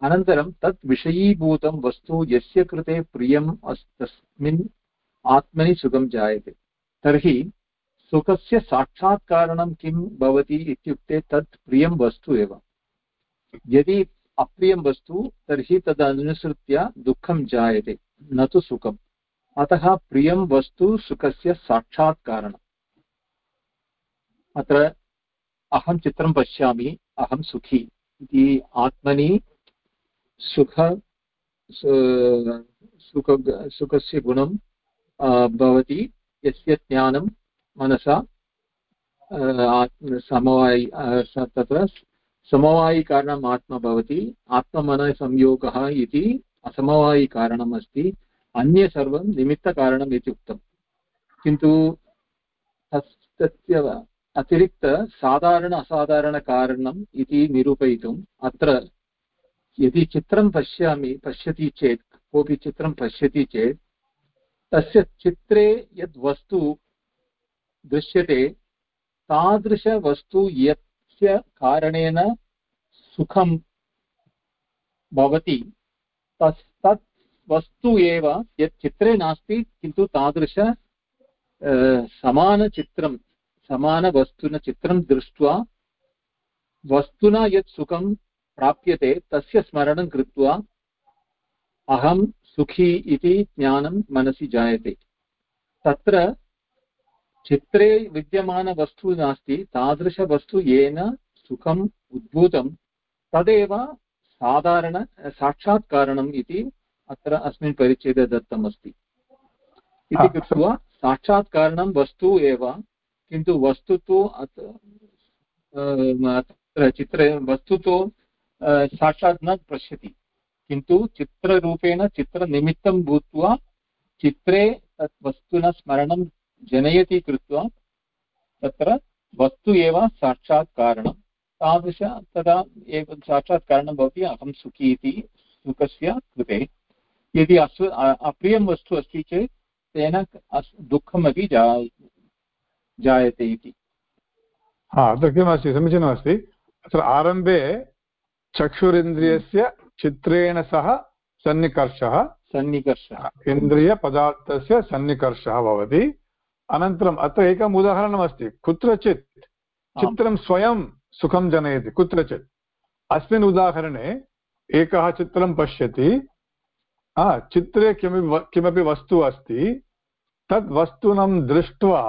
अनन्तरं तत् विषयीभूतं वस्तु यस्य कृते प्रियम् अस् तस्मिन् आत्मनि सुखं जायते। तर्हि सुखस्य साक्षात्कारणं किं भवति इत्युक्ते तत् प्रियं वस्तु एव। यदि अप्रियं वस्तु तर्हि तदनुसृत्य दुःखं जायते, न तु सुखम्। अतः प्रियं वस्तु सुखस्य साक्षात् कारणम्। अत्र अहं चित्रं पश्यामि, अहं सुखी। इति आत्मनि सुख सुख, सुखस्य गुणं भवति। यस्य ज्ञानं मनसा समवायि तत्र समवायिकारणम् आत्मा भवति। आत्ममनसंयोगः इति असमवायिकारणम् अस्ति अन्ये सर्वं निमित्तकारणम् इति उक्तम् किन्तु तस्य अतिरिक्त साधारण असाधारणकारणम् इति निरूपयितुम् अत्र यदि चित्रं पश्यामि, पश्यति चेत्, कोऽपि चित्रं पश्यति चेत्, तस्य चित्रे यद् वस्तु दृश्यते तादृशवस्तु यस्य कारणेन सुखं भवति, तस् वस्तु एव यत् चित्रे नास्ति, किन्तु तादृश समानचित्रं, समानवस्तुन चित्रं दृष्ट्वा, वस्तुना यत् सुखं प्राप्यते, तस्य स्मरणं कृत्वा, अहं सुखी इति ज्ञानं मनसि जायते। तत्र चित्रे विद्यमानवस्तु नास्ति, तादृशवस्तु येन सुखम् उद्भूतं, तदेव साधारण साक्षात्कारणम् इति अत्र अस्मिन् परिच्छेदे दत्तमस्ति। इति कृत्वा साक्षात्कारणं वस्तु एव किन्तु वस्तु तु अत्- अत्र चित्रे वस्तु तु साक्षात् न पश्यति। किन्तु चित्ररूपेण चित्रनिमित्तं भूत्वा चित्रे तत् वस्तुनः स्मरणं जनयति कृत्वा तत्र वस्तु एव साक्षात् कारणं तादृश तदा एव साक्षात् कारणं भवति अहं सुखी इति सुखस्य कृते। यदि अस् अप्रियं वस्तु अस्ति चेत् तेन दुःखमपि जा जायते इति। हा अत्र किमस्ति समीचीनमस्ति। अत्र आरम्भे चक्षुरिन्द्रियस्य चित्रेण सह सन्निकर्षः। सन्निकर्षः। इन्द्रियपदार्थस्य सन्निकर्षः भवति। अनन्तरम् अत्र एकम् उदाहरणमस्ति। कुत्रचित् चित्रं स्वयं सुखं जनयति कुत्रचित्। अस्मिन् उदाहरणे एकः चित्रं पश्यति। चित्रे किमपि किमपि वस्तु अस्ति तद् वस्तुनं दृष्ट्वा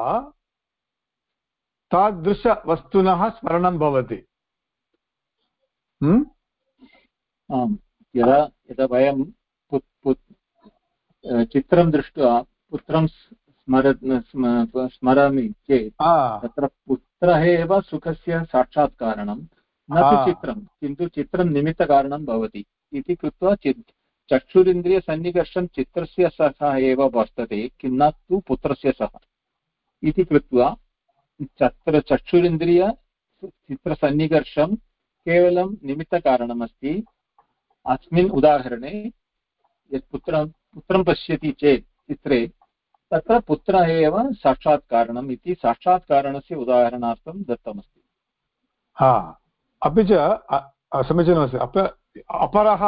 तादृशवस्तुनः स्मरणं भवति। आम् यदा यदा वयं चित्रं दृष्ट्वा पुत्रं स्मर स्मरामि चेत् तत्र पुत्रः एव सुखस्य साक्षात्कारणं न तु चित्रं किन्तु चित्रं निमित्तकारणं भवति। इति कृत्वा चित् चक्षुरिन्द्रियसन्निकर्षं चित्रस्य सह एव वर्तते किं न तु पुत्रस्य सह। इति कृत्वा तत्र चक्षुरिन्द्रिय चित्रसन्निकर्षं केवलं निमित्तकारणमस्ति। अस्मिन् उदाहरणे यत् पुत्रं पुत्रं पश्यति चेत् चित्रे तत्र पुत्रः एव साक्षात्कारणम् इति साक्षात्कारणस्य उदाहरणार्थं दत्तमस्ति। हा, अपि च समीचीनमस्ति अप, अपरः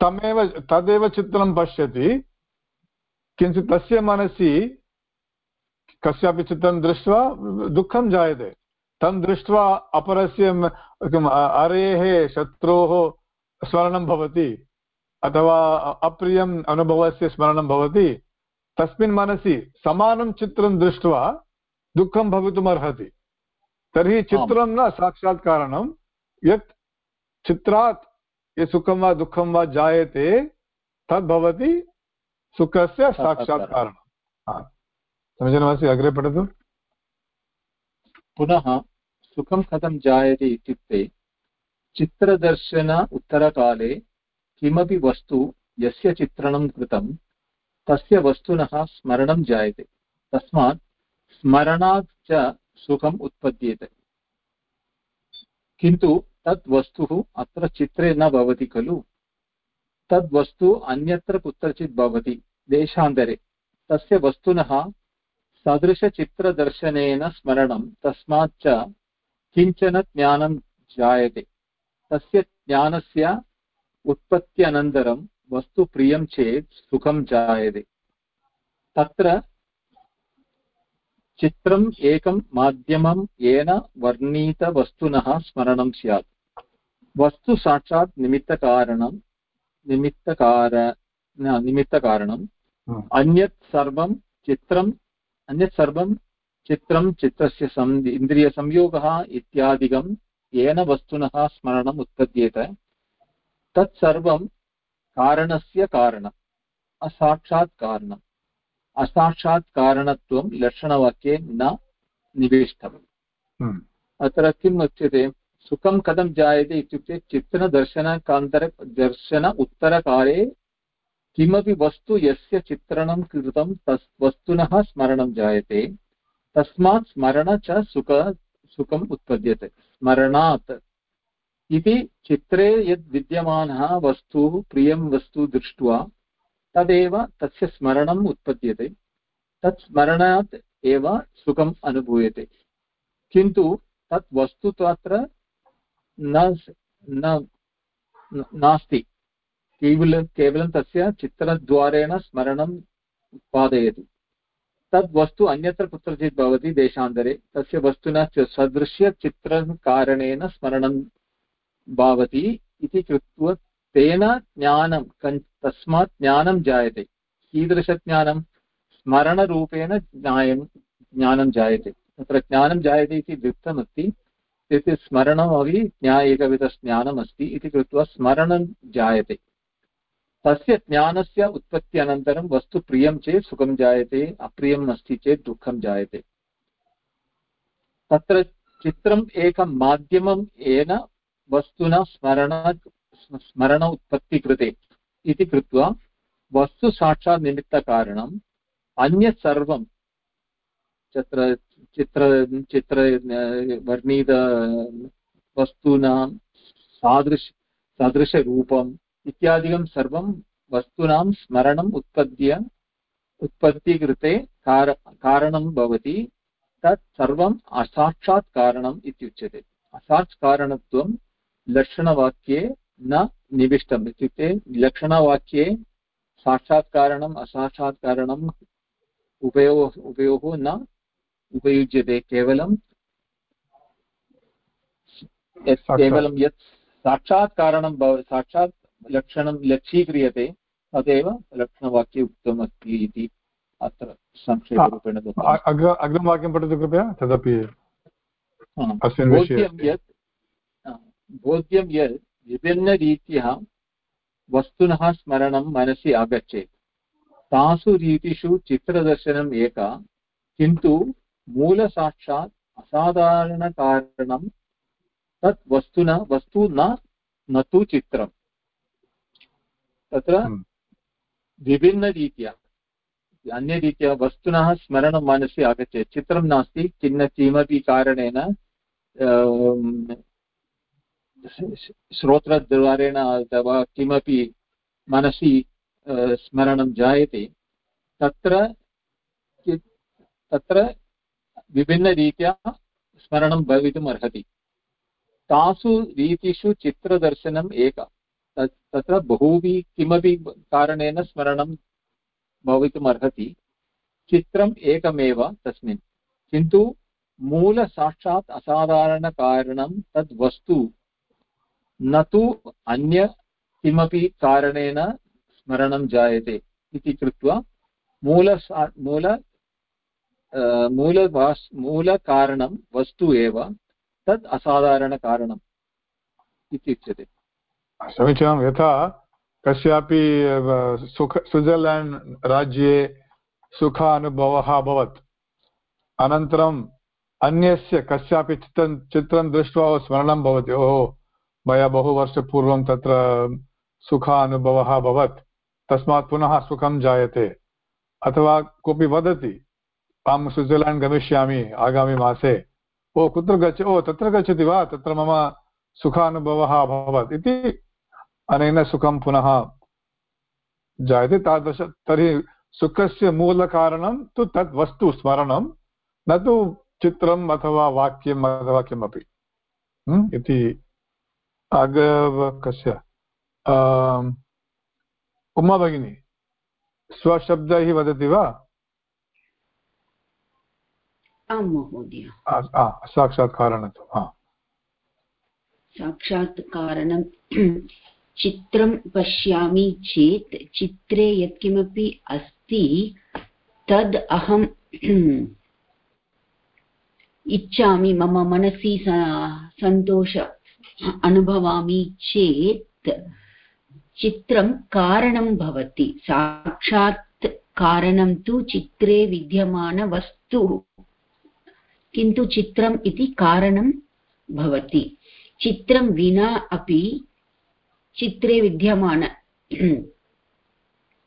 तमेव तदेव चित्रं पश्यति। किञ्चित् तस्य मनसि कस्यापि चित्रं दृष्ट्वा दुःखं जायते। तं दृष्ट्वा अपरस्य किम् अरेः शत्रोः स्मरणं भवति अथवा अप्रियम् अनुभवस्य स्मरणं भवति तस्मिन् मनसि समानं चित्रं दृष्ट्वा दुःखं भवितुमर्हति। तर्हि चित्रं न साक्षात् कारणं यत् चित्रात् यत् सुखं वा दुःखं वा जायते तद् सुखस्य साक्षात् कारणं समीचीनमस्ति अग्रे पठतु। पुनः सुखं कथं जायते इत्युक्ते चित्रदर्शन उत्तरकाले किमपि वस्तु यस्य चित्रणं कृतं तस्य वस्तुनः स्मरणं जायते। तस्मात् स्मरणात् च सुखम् उत्पद्येते। किन्तु तत् वस्तुः अत्र चित्रे न भवति खलु तद् वस्तु अन्यत्र कुत्रचित् भवति देशान्तरे तस्य वस्तुनः सदृशचित्रदर्शनेन स्मरणं तस्मात् च किंचन ज्ञानं जायते तस्य ज्ञानस्य उत्पत्त्यनन्तरं वस्तु प्रियं चेत् सुखं जायते तत्र चित्रम् एकं माध्यमं येन वर्णितवस्तुनः स्मरणं स्यात् वस्तु साक्षात् निमित्तकारणं निमित्तकार निमित्तकारणं अन्यत् सर्वं चित्रम् अन्यत् सर्वं चित्रं चित्रस्य सम् इन्द्रियसंयोगः इत्यादिकं येन वस्तुनः स्मरणम् उत्पद्येत। तत्सर्वं कारणस्य कारणम् असाक्षात् कारणम्। असाक्षात् कारणत्वं लक्षणवाक्ये न निवेष्टम्। अत्र किम् उच्यते? सुखं कथं जायते इत्युक्ते चित्रदर्शनकान्तर दर्शन उत्तरकाले किमपि वस्तु यस्य चित्रणं कृतं तस् वस्तुनः स्मरणं जायते, तस्मात् स्मरण च सुख, सुखम् उत्पद्यते, स्मरणात्। इति चित्रे यद् विद्यमानः वस्तु, प्रियं वस्तु दृष्ट्वा, तदेव तस्य स्मरणम् उत्पद्यते, तत् स्मरणात् एव सुखम् अनुभूयते। किन्तु तत् वस्तु तु अत्र न नास्ति। केवलं केवलं तस्य चित्रद्वारेण स्मरणम् उत्पादयति। तद् वस्तु अन्यत्र कुत्रचित् भवति देशान्तरे, तस्य वस्तुना सदृश्यचित्रकारणेन स्मरणं भवति इति कृत्वा तेन ज्ञानं तस्मात् ज्ञानं जायते। कीदृशज्ञानं? स्मरणरूपेण ज्ञायं ज्ञानं जायते। तत्र ज्ञानं जायते इति दृष्टमस्ति इत्युक्ते स्मरणमपि ज्ञा एकविधज्ञानमस्ति इति कृत्वा स्मरणं जायते। तस्य ज्ञानस्य उत्पत्त्यनन्तरं वस्तु प्रियं चेत् सुखं जायते अप्रियम् अस्ति चेत् दुःखं जायते। तत्र चित्रम् एकं माध्यमं येन वस्तुना स्मरण स्मरण उत्पत्तिकृते इति कृत्वा वस्तु साक्षात् निमित्तकारणम् अन्यत् सर्वं तत्र चित्र चित्र वर्णित वस्तूनां, सादृश सदृशरूपं इत्यादिकं सर्वं वस्तूनां स्मरणम् उत्पद्य, उत्पत्तिकृते कार, कारणं भवति। तत् सर्वम् असाक्षात् कारणम् इत्युच्यते। असात्कारणत्वं लक्षणवाक्ये न निविष्टम् इत्युक्ते लक्षणवाक्ये साक्षात्कारणम् असाक्षात्कारणम् उभयोः उभयोः न उपयुज्यते केवलं यत्। केवलं यत् साक्षात् कारणं भव साक्षात् लक्षणं लक्षीक्रियते तदेव लक्षणवाक्ये उक्तम् अस्ति इति अत्र संक्षेपरूपेण अग्रिमवाक्यं पठतु कृपया तदपि बोध्यं यत् बोध्यं यत् विभिन्नरीत्या वस्तुनः स्मरणं मनसि आगच्छेत्। तासु रीतिषु चित्रदर्शनम् एका किन्तु मूलसाक्षात् असाधारणकारणं तत् वस्तुना वस्तु न न तु चित्रम्। तत्र हम्म। विभिन्नरीत्या अन्यरीत्या वस्तुनः स्मरणं मनसि आगच्छेत्। चित्रं नास्ति किन्न किमपि कारणेन श्रोत्रद्वारेण अथवा किमपि मनसि अ, स्मरणं जायते। तत्र तत्र विभिन्नरीत्या स्मरणं भवितुम् अर्हति। तासु रीतिषु चित्रदर्शनम् एक। तत्, तत्र बहुभिः किमपि कारणेन स्मरणं भवितुम् अर्हति। चित्रम् एकमेव तस्मिन्। किन्तु मूलसाक्षात् असाधारणकारणं तद् वस्तु न तु अन्य किमपि कारणेन स्मरणं जायते इति कृत्वा मूल मूल मूलभास् मूलकारणं वस्तु एव तद् असाधारणकारणम् इत्युच्यते समीचीनं यथा कस्यापि सुख स्विट्जर्लेण्ड् राज्ये सुखानुभवः अभवत् अनन्तरम् अन्यस्य कस्यापि चित्रं चित्रं दृष्ट्वा स्मरणं भवति ओहो मया बहुवर्षपूर्वं तत्र सुखानुभवः अभवत् तस्मात् पुनः सुखं जायते अथवा कोऽपि वदति अहं स्विट्जर्लेण्ड् गमिष्यामि आगामिमासे ओ, कुत्र गच्छ, ओ, तत्र गच्छति वा? तत्र मम सुखानुभवः अभवत् इति अनेन सुखं पुनः जायते। तादृश, तर्हि सुखस्य मूलकारणं तु तत् वस्तु स्मरणं, न तु चित्रम् अथवा वाक्यम् अथवा किमपि। हम्म? इति अग कस्य उमा भगिनी, स्वशब्दैः वदति वा? आं महोदय साक्षात् कारणत्वं हा। साक्षात् कारणं चित्रं पश्यामि चेत् चित्रे यत्किमपि अस्ति तद् अहं इच्छामि मम मनसि सन्तोष अनुभवामि चेत् चित्रं कारणं भवति। साक्षात् कारणं तु चित्रे विद्यमानवस्तु। किन्तु चित्रम् इति कारणं भवति। चित्रं विना अपि चित्रे विद्यमान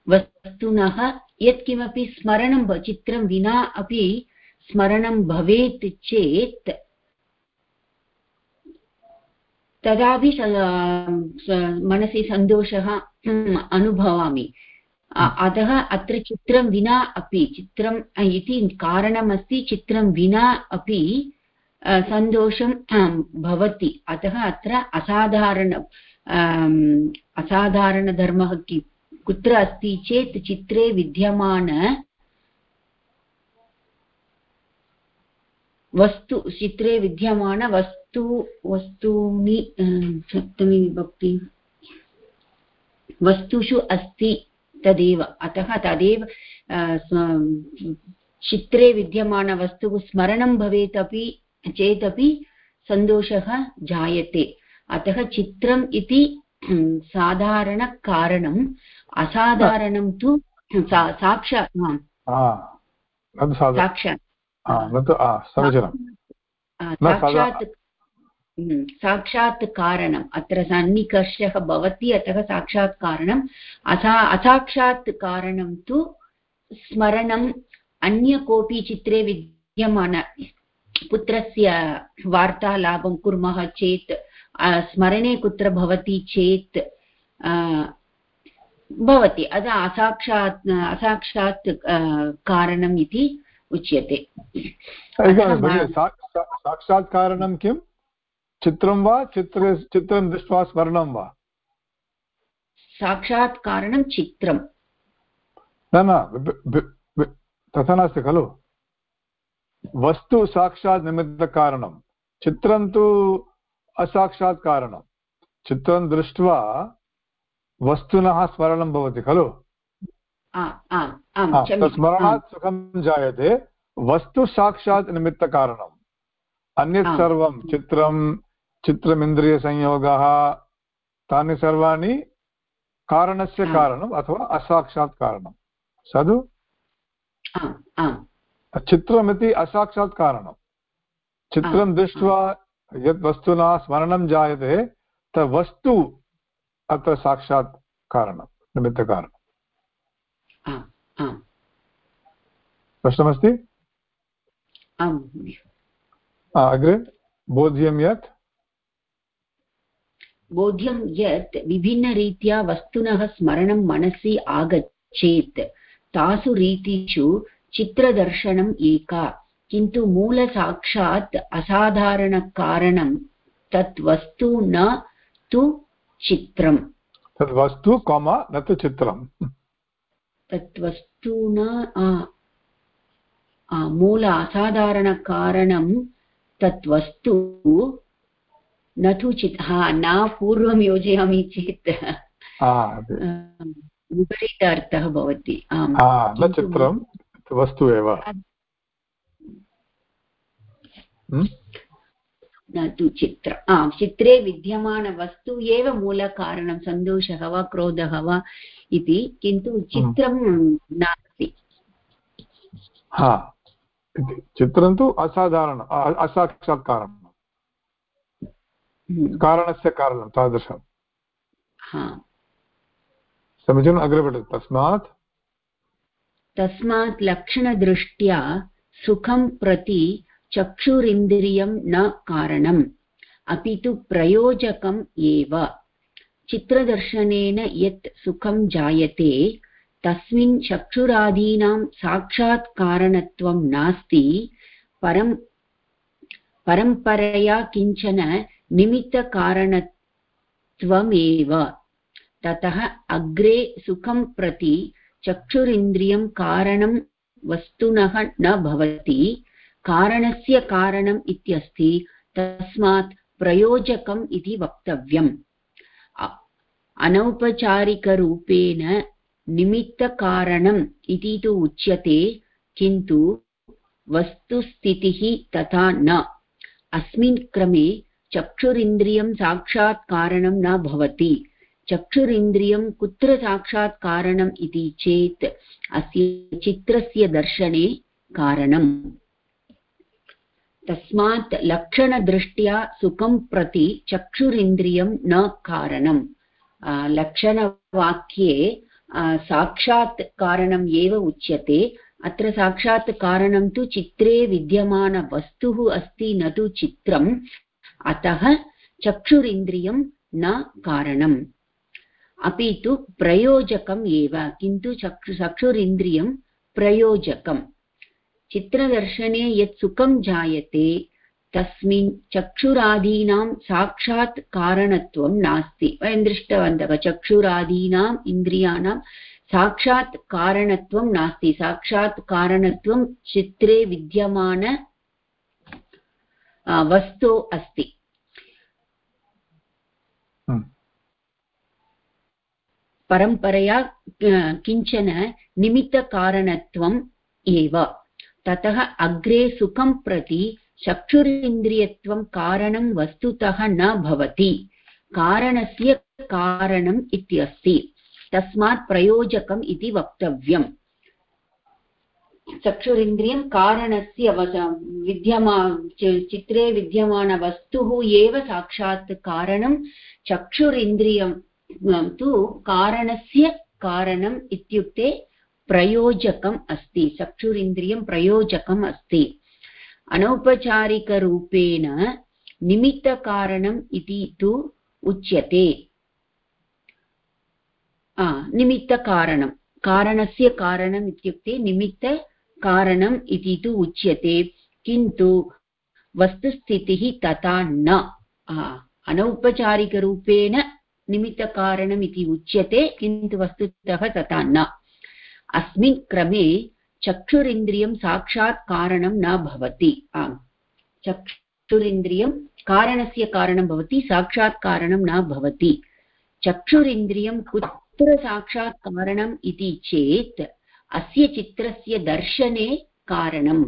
वस्तुनः यत्किमपि स्मरणं चित्रं विना अपि स्मरणं भवेत् चेत् तदापि मनसि सन्तोषः अनुभवामि। अतः अत्र चित्रं विना अपि चित्रम् इति कारणमस्ति, चित्रं विना अपि सन्तोषं भवति। अतः अत्र असाधारण असाधारणधर्मः कि, कुत्र अस्ति चेत् चित्रे विद्यमान वस्तु, चित्रे विद्यमानवस्तु वस्तूनि सप्तमी विभक्ति। वस्तुषु अस्ति। तदेव। अतः तदेव चित्रे विद्यमानवस्तुः स्मरणं भवेत् अपि चेदपि सन्तोषः जायते। अतः चित्रम् इति साधारणकारणम् असाधारणं तु साक्षात् साक्षात् साक्षात् हम्, साक्षात् कारणम् अत्र सन्निकर्षः भवति अतः साक्षात् कारणम्। असा असाक्षात् कारणं तु स्मरणम् अन्य कोऽपि चित्रे विद्यमान। पुत्रस्य वार्तालापं कुर्मः चेत् स्मरणे कुत्र भवति चेत् भवति। अतः असाक्षात् असाक्षात् कारणम् इति उच्यते। साक्षात् कारणं किम्? चित्रं वा चित्रे चित्रं दृष्ट्वा स्मरणं वा साक्षात् कारणं चित्रं न न तथा नास्ति खलु वस्तु साक्षात् निमित्तकारणं चित्रं तु असाक्षात् कारणं चित्रं दृष्ट्वा वस्तुनः स्मरणं भवति खलु स्मरणात् सुखं जायते वस्तु साक्षात् निमित्तकारणम् अन्यत् सर्वं चित्रं चित्रमिन्द्रियसंयोगः। तानि सर्वाणि कारणस्य कारणम् अथवा असाक्षात् कारणं साधु? चित्रमिति असाक्षात् कारणं चित्रं दृष्ट्वा यत् वस्तुना स्मरणं जायते तत् वस्तु अत्र साक्षात् कारणं निमित्तकारणम्। प्रश्नमस्ति? अग्रे। बोध्यं यत् बोध्यं यत् विभिन्नरीत्या वस्तुनः स्मरणं मनसि आगच्छेत्। तासु रीतिषु चित्रदर्शनम् एका किन्तु मूलसाक्षात् असाधारणकारणं तत् वस्तु न तु चित्रम्। तद् वस्तु कोम न तु चित्रम्। तत् वस्तु न मूल असाधारणकारणं तत् वस्तु न तु चित् हा न पूर्वं योजयामि चेत् विपरीत अर्थः भवति न चित्रं वस्तु एव। न तु चित्र चित्रे विद्यमानवस्तु एव मूलकारणं सन्तोषः वा क्रोधः वा इति किन्तु चित्रं नास्ति। चित्रं तु असाधारण असाक्षात् कारणं हम्म। कारणस्य कारणं तादृशं। समीचीनम् अग्रे पठतु। तस्मात्? तस्मात् लक्षणदृष्ट्या सुखं प्रति चक्षुरिन्द्रियं न कारणम्। अपि तु प्रयोजकम् एव। चित्रदर्शनेन यत् सुखं जायते तस्मिन् चक्षुरादीनां साक्षात् कारणत्वं नास्ति। परं परम्परया किंचन निमित्तकारणत्वमेव। ततः अग्रे सुखं प्रति चक्षुरिन्द्रियं कारणं वस्तुनः न भवति। कारणस्य कारणम् इत्यस्ति, तस्मात् प्रयोजकम् इति वक्तव्यम्। अनौपचारिकरूपेण निमित्तकारणम् इति तु उच्यते, किन्तु वस्तुस्थितिः तथा न। अस्मिन् क्रमे चक्षुरिन्द्रियं साक्षात् कारणं न भवति। चक्षुरिन्द्रियं कुत्र साक्षात् कारणम् इति चेत् अस्य चित्रस्य दर्शने कारणम्। तस्मात् लक्षणदृष्ट्या सुखं प्रति चक्षुरिन्द्रियं न कारणम्। लक्षणवाक्ये साक्षात् कारणम् एव उच्यते। अत्र साक्षात् कारणं तु चित्रे विद्यमानवस्तुः अस्ति, न तु चित्रम्। अतः चक्षुरिन्द्रियं न कारणम्। अपि तु प्रयोजकम् एव, किन्तु चक्षु, चक्षुरिन्द्रियं प्रयोजकम्। चित्रदर्शने यत् सुखं जायते, तस्मिन् चक्षुरादीनां साक्षात् कारणत्वं नास्ति। वयं दृष्टवन्तः, चक्षुरादीनाम् इन्द्रियाणां साक्षात् कारणत्वं नास्ति। साक्षात् कारणत्वं चित्रे विद्यमान वस्तु अस्ति परम्परया किंचन निमित्तकारणत्वम् एव ततः अग्रे सुखं प्रति चक्षुरिन्द्रियत्वं कारणं वस्तुतः न भवति कारणस्य कारणम् इत्यस्ति तस्मात् प्रयोजकम् इति वक्तव्यम् चक्षुरिन्द्रियं कारणस्य विद्यमा चित्रे विद्यमानवस्तुः एव साक्षात् कारणं चक्षुरिन्द्रियं तु कारणस्य कारणम् इत्युक्ते प्रयोजकम् अस्ति, चक्षुरिन्द्रियं प्रयोजकम् अस्ति। अनौपचारिकरूपेण निमित्तकारणम् इति तु उच्यते। निमित्तकारणं, कारणस्य कारणम् इत्युक्ते निमित्तकारणम् इति तु उच्यते, किन्तु वस्तुस्थितिः तथा न। अनौपचारिकरूपेण निमित्तकारणम् इति उच्यते, किन्तु वस्तुतः तथा न। अस्मिन् क्रमे चक्षुरिन्द्रियं साक्षात् कारणं न भवति। आम् चक्षुरिन्द्रियं कारणस्य कारणं भवति, साक्षात् कारणं न भवति। चक्षुरिन्द्रियं कुत्र साक्षात् कारणम् इति चेत् अस्य चित्रस्य दर्शने कारणम्।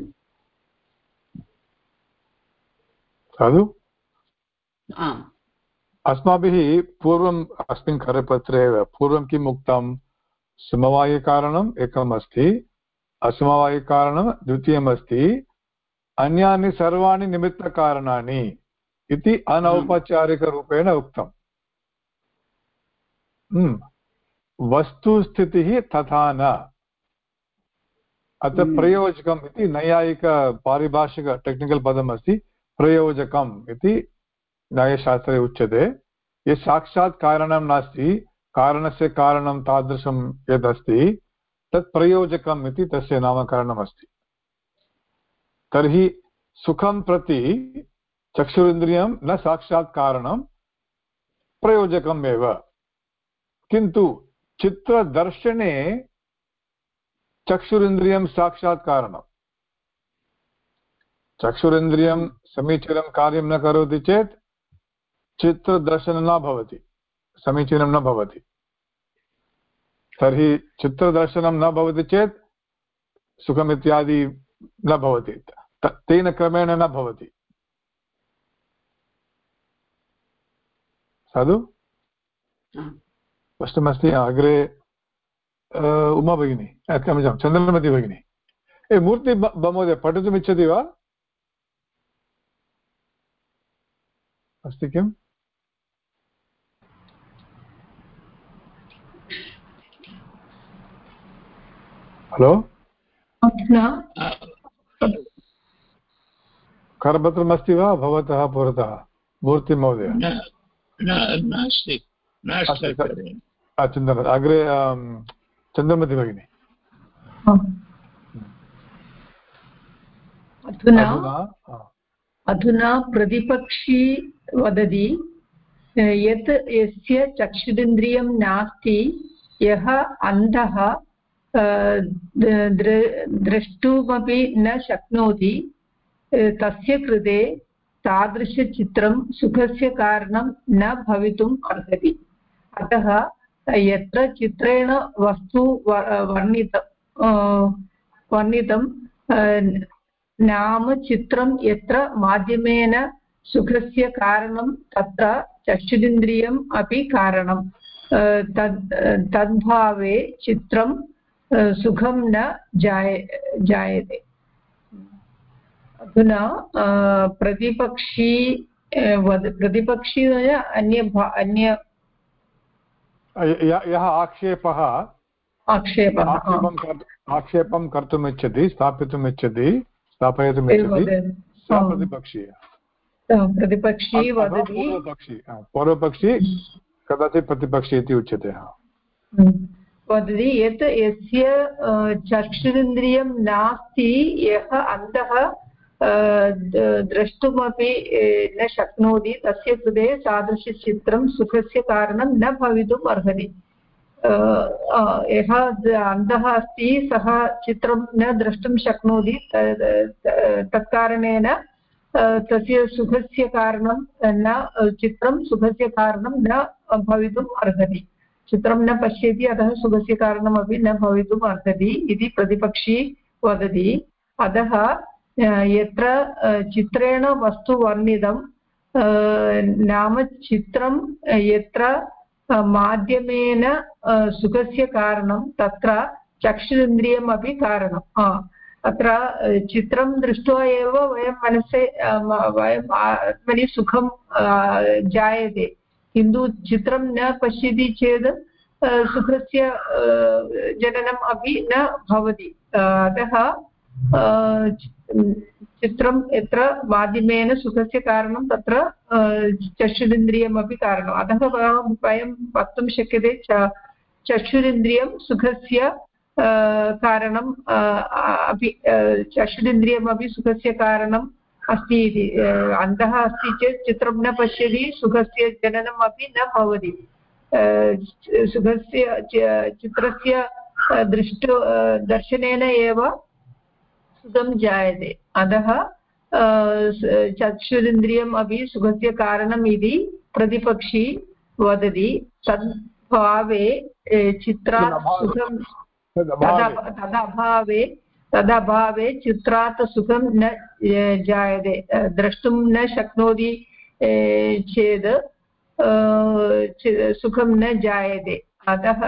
साधु? आम्। अस्माभिः पूर्वम् अस्मिन् करपत्रे एव पूर्वं किम् उक्तं? समवायिकारणम् एकम् अस्ति असमवायिकारणं द्वितीयमस्ति अन्यानि सर्वाणि निमित्तकारणानि इति अनौपचारिकरूपेण उक्तम्। हम्म। वस्तुस्थितिः तथा न। अत्र हम्म। प्रयोजकम् इति नैयायिकपारिभाषिक टेक्निकल् पदम् अस्ति प्रयोजकम् इति न्यायशास्त्रे उच्यते। यत् साक्षात् कारणं नास्ति कारणस्य कारणं तादृशं यदस्ति तत् प्रयोजकम् इति तस्य नामकरणमस्ति। तर्हि सुखं प्रति चक्षुरिन्द्रियं न साक्षात् कारणं प्रयोजकम् एव। किन्तु चित्रदर्शने चक्षुरिन्द्रियं साक्षात् कारणम्। चक्षुरिन्द्रियं समीचीनं कार्यं न करोति चेत् चित्रदर्शनं न भवति। समीचीनं न भवति। तर्हि चित्रदर्शनं न भवति चेत् सुखमित्यादि न भवति। तेन क्रमेण न भवति। साधु? स्पष्टमस्ति? अग्रे उमा भगिनी क्षम्यतां चन्द्रमति भगिनी ए मूर्ति महोदय पठितुमिच्छति वा अस्ति किम् हलो करपत्रमस्ति वा भवतः पुरतः मूर्तिमहोदय नास्ति अग्रे चन्द्रमति भगिनी। अधुना अधुना प्रतिपक्षी वदति यत् यस्य चक्षुरिन्द्रियं नास्ति यः अन्धः द्रष्टुमपि न शक्नोति तस्य कृते तादृशचित्रं सुखस्य कारणं न भवितुम् अर्हति। अतः यत्र चित्रेण वस्तु वर्णित वर्णितं नाम चित्रं यत्र माध्यमेन सुखस्य कारणं तत्र चक्षुरिन्द्रियम् अपि कारणं तद् तद्भावे चित्रं सुखं न जाय, जायते। अधुना प्रतिपक्षी वद, प्रतिपक्षी अन्य अन्य यः आक्षेपः आक्षेपः आक्षेपं कर्तुम् इच्छति स्थापितुम् इच्छति स्थापयितुम् इच्छति सा प्रतिपक्षी। प्रतिपक्षी वदति। पूर्वपक्षी पूर्वपक्षी कदाचित् प्रतिपक्षी इति उच्यते वदति यत् यस्य चक्षुरिन्द्रियं नास्ति यः अन्तः द्रष्टुमपि न शक्नोति। तस्य कृते तादृशचित्रं सुखस्य कारणं न भवितुम् अर्हति। यः अन्धः अस्ति, सः चित्रं न द्रष्टुं शक्नोति। तत्कारणेन तस्य सुखस्य कारणं न, चित्रं सुखस्य कारणं न भवितुम् अर्हति। चित्रं न पश्यति, अतः सुखस्य कारणमपि न भवितुम् अर्हति इति प्रतिपक्षी वदति। अतः यत्र चित्रेण वस्तु वर्णितं नाम चित्रं यत्र माध्यमेन सुखस्य कारणं तत्र चक्षुरिन्द्रियमपि कारणम् अत्र चित्रं दृष्ट्वा एव वयं मनसि वयम् आत्मनि सुखं जायते किन्तु चित्रं न पश्यति चेत् सुखस्य जननम् अपि न भवति अतः चित्रं यत्र माध्यमेन सुखस्य कारणं तत्र चक्षुरिन्द्रियमपि कारणम्। अतः वयं वक्तुं शक्यते चक्षुरिन्द्रियं सुखस्य कारणम् अपि चक्षुरिन्द्रियमपि सुखस्य कारणं अस्ति इति। अन्तः अस्ति चेत् चित्रं न पश्यति, सुखस्य जननम् अपि न भवति। सुखस्य चित्रस्य दृष्ट दर्शनेन एव सुखं जायते। अतः चक्षुरिन्द्रियम् अपि सुखस्य कारणम् इति प्रतिपक्षी वदति। तद्भावे चित्रात् सुखं तदभावे। तदभावे चित्रात् सुखं न जायते। द्रष्टुं न शक्नोति चेत् सुखं न जायते। अतः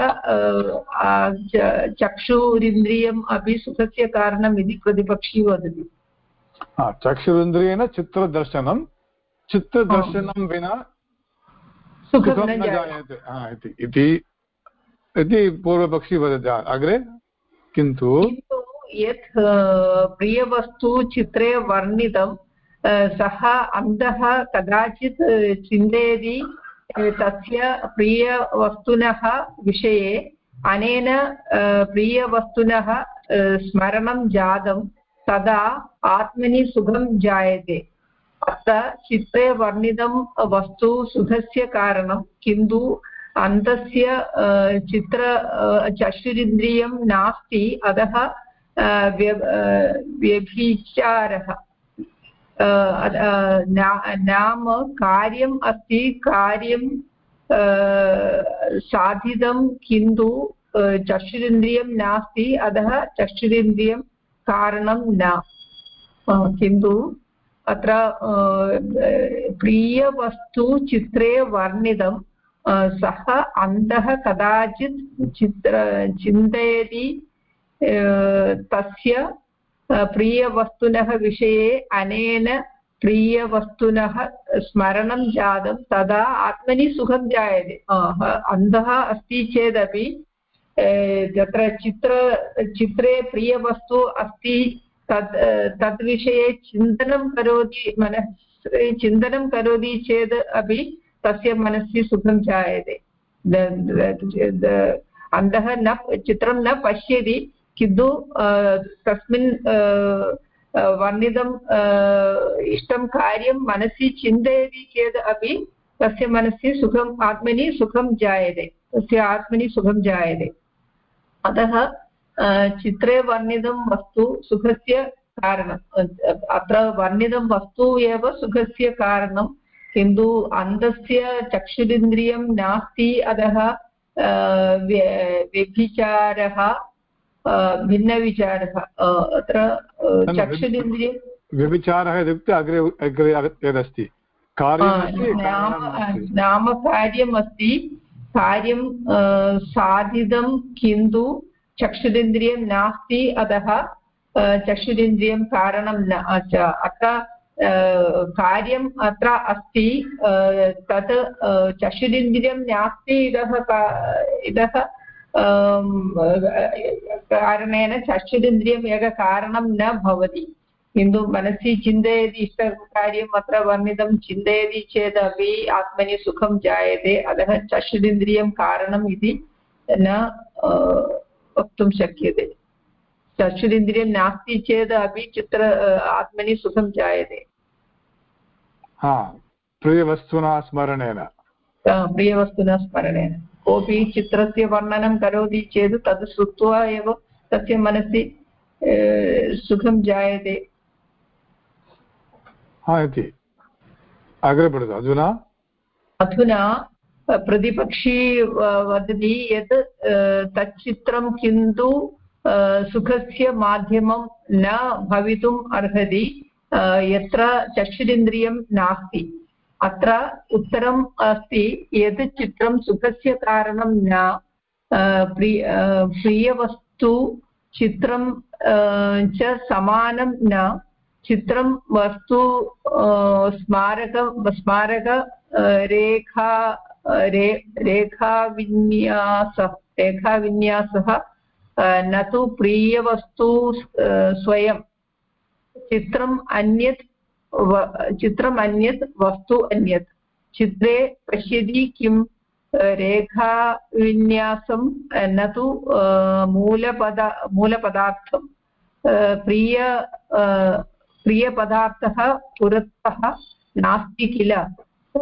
चक्षुरिन्द्रियम् अपि सुखस्य कारणम् इति प्रतिपक्षी वदति। चक्षुरिन्द्रियेण चित्रदर्शनं। चित्रदर्शनं विना सुखं न जायते। इति पूर्वपक्षी वदति। अग्रे? किन्तु यत् प्रियवस्तु चित्रे वर्णितं सः अन्तः कदाचित् चिन्तयति तस्य प्रियवस्तुनः विषये अनेन प्रियवस्तुनः स्मरणं जातं, तदा आत्मनि सुखं जायते। अत्र चित्रे वर्णितं वस्तु सुखस्य कारणं, किन्तु अन्तस्य चित्र चक्षुरिन्द्रियं नास्ति, अतः व्यभिचारः। नाम कार्यम् अस्ति कार्यं साधितं किन्तु चक्षुरिन्द्रियं नास्ति अतः चक्षुरिन्द्रियं कारणं न किन्तु अत्र प्रियवस्तु चित्रे वर्णितं सः अन्तः कदाचित् चित्र चिन्तयति तस्य प्रियवस्तुनः विषये अनेन प्रियवस्तुनः स्मरणं जातं तदा आत्मनि सुखं जायते अन्धः अस्ति चेदपि तत्र चित्र चित्रे प्रियवस्तु अस्ति तद् तद्विषये चिन्तनं करोति मनः चिन्तनं करोति चेत् अपि तस्य मनसि सुखं जायते अन्धः न चित्रं न पश्यति किन्तु तस्मिन् वर्णितं इष्टं कार्यं मनसि चिन्तयति चेत् अपि तस्य मनसि सुखम्, आत्मनि सुखं जायते, तस्य आत्मनि सुखं जायते। अतः चित्रे वर्णितं वस्तु सुखस्य कारणम्, अत्र वर्णितं वस्तु एव सुखस्य कारणं किन्तु अन्तस्य चक्षुरिन्द्रियं नास्ति, अतः व्यभिचारः भिन्नविचारः। अत्र चक्षुरिन्द्रिय व्यभिचारः इत्युक्ते अग्रे अग्रे यदस्ति। नाम कार्यमस्ति कार्यं साधितं किन्तु चक्षुरिन्द्रियं नास्ति। अतः चक्षुरिन्द्रियं कारणं न अत्र कार्यम् अत्र अस्ति। तत् चक्षुरिन्द्रियं नास्ति। इतः इतः कारणेन चक्षुरिन्द्रियम् एककारणं न भवति किन्तु मनसि चिन्तयति इष्टकार्यम् अत्र वर्णितं चिन्तयति चेदपि आत्मनि सुखं जायते अतः चक्षुरिन्द्रियं कारणम् इति न वक्तुं शक्यते चक्षुरिन्द्रियं नास्ति चेदपि चित्र आत्मनि सुखं जायते प्रियवस्तुना स्मरणेन प्रियवस्तुना स्मरणेन कोऽपि चित्रस्य वर्णनं करोति चेत् तद् श्रुत्वा एव तस्य मनसि सुखं जायते। इति। अग्रे पठतु। अधुना? अधुना प्रतिपक्षी वदति यत् तच्चित्रं किन्तु सुखस्य माध्यमं न भवितुम् अर्हति यत्र चक्षुरिन्द्रियं नास्ति। अत्र उत्तरम् अस्ति यत् चित्रं सुखस्य कारणं न प्रिय प्रियवस्तु चित्रं च समानं न, चित्रं वस्तु स्मारक स्मारक रेखा रे, रेखाविन्यासः रेखाविन्यासः न तु प्रियवस्तु स्वयं। चित्रम् अन्यत् चित्रम् अन्यत्, वस्तु अन्यत्। चित्रे पश्यति किं रेखाविन्यासं न तु मूलपद, मूलपदार्थं। प्रिय प्रियपदार्थः पुरतः नास्ति किल?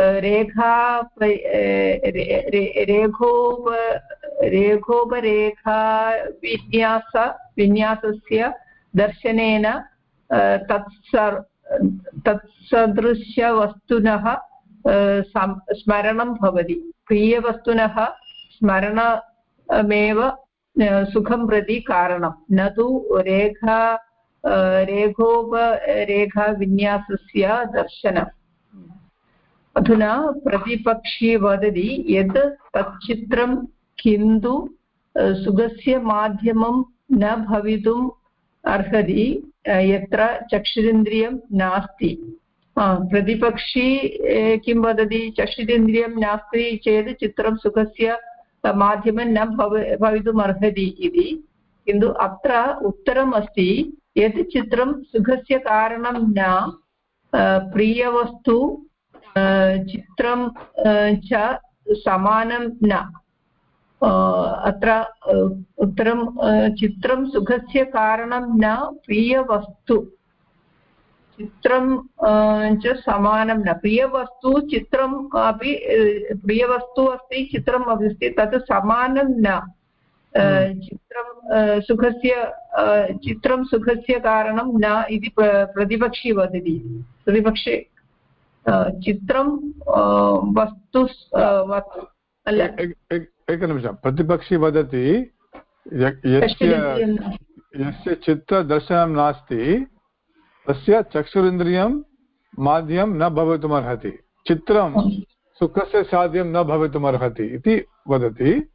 रेखा रेखोप रेखोपरेखा विन्यास विन्यासस्य दर्शनेन तत्सर् तत्सदृशवस्तुनः स्मरणं भवति। प्रियवस्तुनः स्मरणमेव सुखं प्रति कारणं। न तु रेखा रेखोपरेखाविन्यासस्य दर्शनम्। अधुना प्रतिपक्षी वदति यत् तच्चित्रं किन्तु सुखस्य माध्यमं न भवितुम् अर्हति यत्र चक्षुरिन्द्रियं नास्ति। प्रतिपक्षी किं वदति? चक्षुरिन्द्रियं नास्ति चेत् चित्रं सुखस्य माध्यमं न भव भवितुम् अर्हति इति। किन्तु अत्र उत्तरम् अस्ति यत् चित्रं सुखस्य कारणं न प्रियवस्तु चित्रं च समानं न। अत्र उत्तरं चित्रं सुखस्य कारणं न प्रियवस्तु। चित्रं च समानं न। प्रियवस्तु चित्रम् अपि प्रियवस्तु अस्ति चित्रम् अपि अस्ति तत् समानं न। चित्रं सुखस्य चित्रं सुखस्य कारणं न इति प्रतिपक्षी वदति। प्रतिपक्षे चित्रं वस्तु। एकनिमिषं प्रतिपक्षी वदति यस्य चित्रदर्शनं नास्ति तस्य चक्षुरिन्द्रियं माध्यं न भवितुमर्हति। चित्रं सुखस्य साध्यं न भवितुमर्हति इति वदति।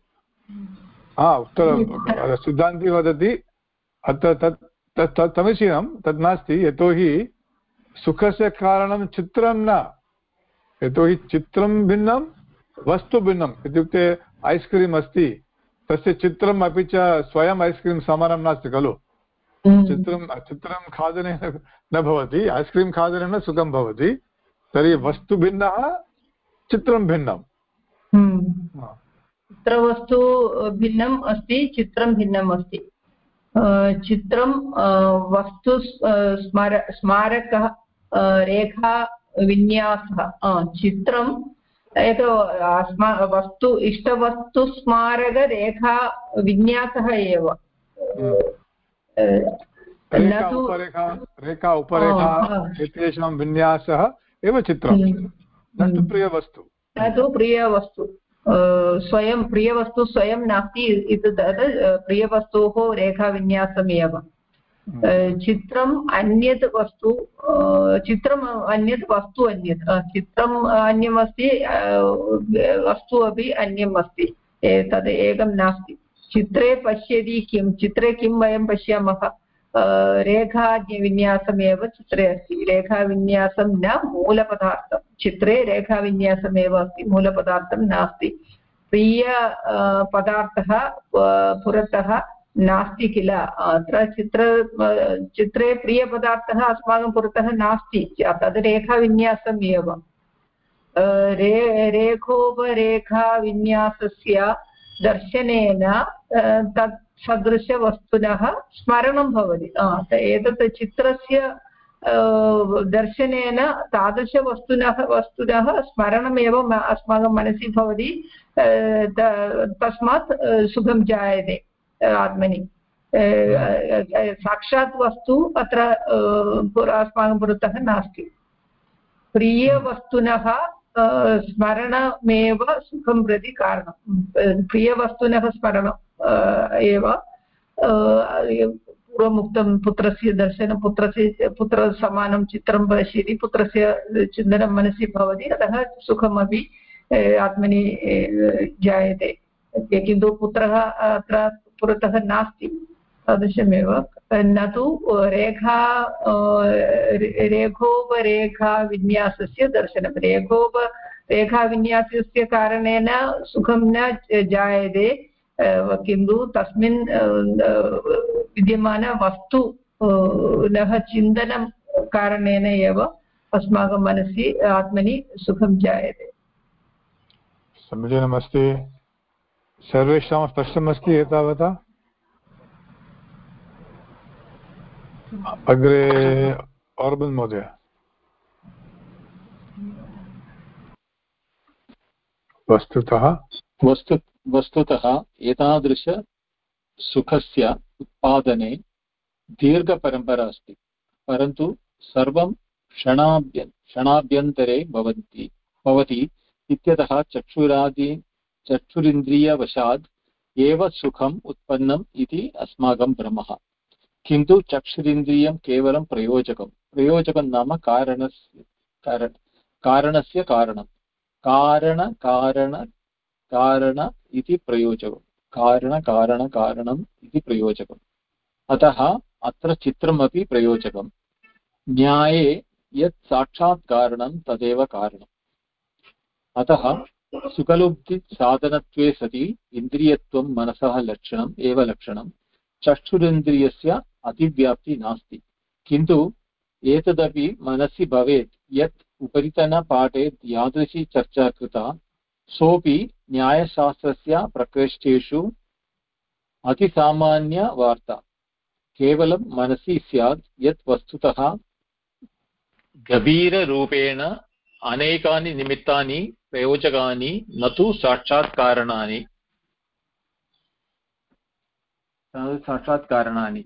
हा उत्तरं। सिद्धान्ती वदति अत्र तत् तत् समीचीनं तत् नास्ति। यतोहि सुखस्य कारणं चित्रं न। यतोहि चित्रं भिन्नं वस्तु भिन्नम्। इत्युक्ते ऐस् क्रीम् अस्ति तस्य चित्रम् अपि च स्वयम् ऐस् क्रीम् समानं नास्ति खलु? हम्म। चित्रं चित्रं खादनेन न भवति ऐस् क्रीम् खादनेन सुखं भवति तर्हि वस्तु भिन्नः चित्रं भिन्नं हम्म। चित्रवस्तु भिन्नम् अस्ति चित्रं भिन्नम् अस्ति। चित्रं वस्तु स्मार स्मारकः रेखा विन्यासः। चित्रं एक अस्मा वस्तु इष्टवस्तु स्मारकरेखा विन्यासः एव। रेखा उपरेखा एतेषां विन्यासः एव चित्रं। हम्म। न तु प्रियवस्तु। न तु प्रियवस्तु। स्वयं प्रियवस्तु स्वयं नास्ति इति तद् प्रियवस्तोः रेखाविन्यासमेव चित्रम् अन्यत् वस्तु चित्रम् अन्यत् वस्तु अन्यत् चित्रम् अन्यमस्ति वस्तु अपि अन्यम् अस्ति तद् एकं नास्ति. चित्रे पश्यति किं चित्रे किं वयं पश्यामः? रेखाविन्यासमेव चित्रे अस्ति रेखाविन्यासं न मूलपदार्थं चित्रे रेखाविन्यासमेव अस्ति मूलपदार्थं नास्ति. प्रिय पदार्थः पुरतः नास्ति किल? अत्र चित्र चित्रे प्रियपदार्थः अस्माकं पुरतः नास्ति तद् रेखाविन्यासम् एव रे, रेखोपरेखाविन्यासस्य दर्शनेन तत् सदृशवस्तुनः स्मरणं भवति। एतत् चित्रस्य दर्शनेन तादृशवस्तुनः, वस्तुनः स्मरणमेव अस्माकं मनसि भवति। तस्मात् सुखं जायते। आत्मनि। साक्षात् वस्तु अत्र अस्माकं पुरतः नास्ति। प्रियवस्तुनः स्मरणमेव सुखं प्रति कारणं। प्रियवस्तुनः स्मरणम् एव पूर्वमुक्तं पुत्रस्य दर्शनं पुत्रस्य पुत्रसमानं चित्रं पश्यति पुत्रस्य चिन्तनं मनसि भवति अतः सुखमपि आत्मनि जायते। किन्तु पुत्रः अत्र पुरतः नास्ति। तादृशमेव। न तु रेखा रेखोपरेखाविन्यासस्य दर्शनं। रेखोप, रेखाविन्यासस्य कारणेन सुखं न जायते किन्तु तस्मिन् विद्यमानवस्तु नः चिन्तनं कारणेन एव अस्माकं मनसि, आत्मनि सुखं जायते। समीचीनमस्ति सर्वेषां स्पष्टमस्ति एतावता? अग्रे औरबन् महोदय। वस्तुतः। वस्तु, वस्तुतः एतादृशसुखस्य उत्पादने दीर्घपरम्परा अस्ति, परन्तु सर्वं क्षणाभ्य क्षणाभ्यन्तरे भवन्ति, भवति, इत्यतः चक्षुरादि चक्षुरिन्द्रियवशात् एव सुखम् उत्पन्नम् इति अस्माकं भ्रमः। किन्तु चक्षुरिन्द्रियं केवलं प्रयोजकं प्रयोजकं नाम कारणस्य कारण कारणस्य कारणं कारणकारण कारण इति प्रयोजकं कारणकारणकारणम् इति प्रयोजकम्। अतः अत्र चित्रमपि प्रयोजकं न्याये यत् साक्षात् कारणं तदेव कारणम्। अतः सुखलुब्धिसाधनत्वे सति इन्द्रियत्वं मनसः लक्षणम् एव लक्षणं चक्षुरिन्द्रियस्य अतिव्याप्ति नास्ति। किन्तु एतदपि मनसि भवेत्, यत् उपरितनपाठे यादृशी चर्चा कृता, सोऽपि न्यायशास्त्रस्य प्रकोष्ठेषु अतिसामान्यवार्ता केवलं मनसि स्यात्, यत् वस्तुतः गभीररूपेण अनेकानि निमित्तानि प्रयोजकानि न तु साक्षात् कारणानि साक्षात् कारणानि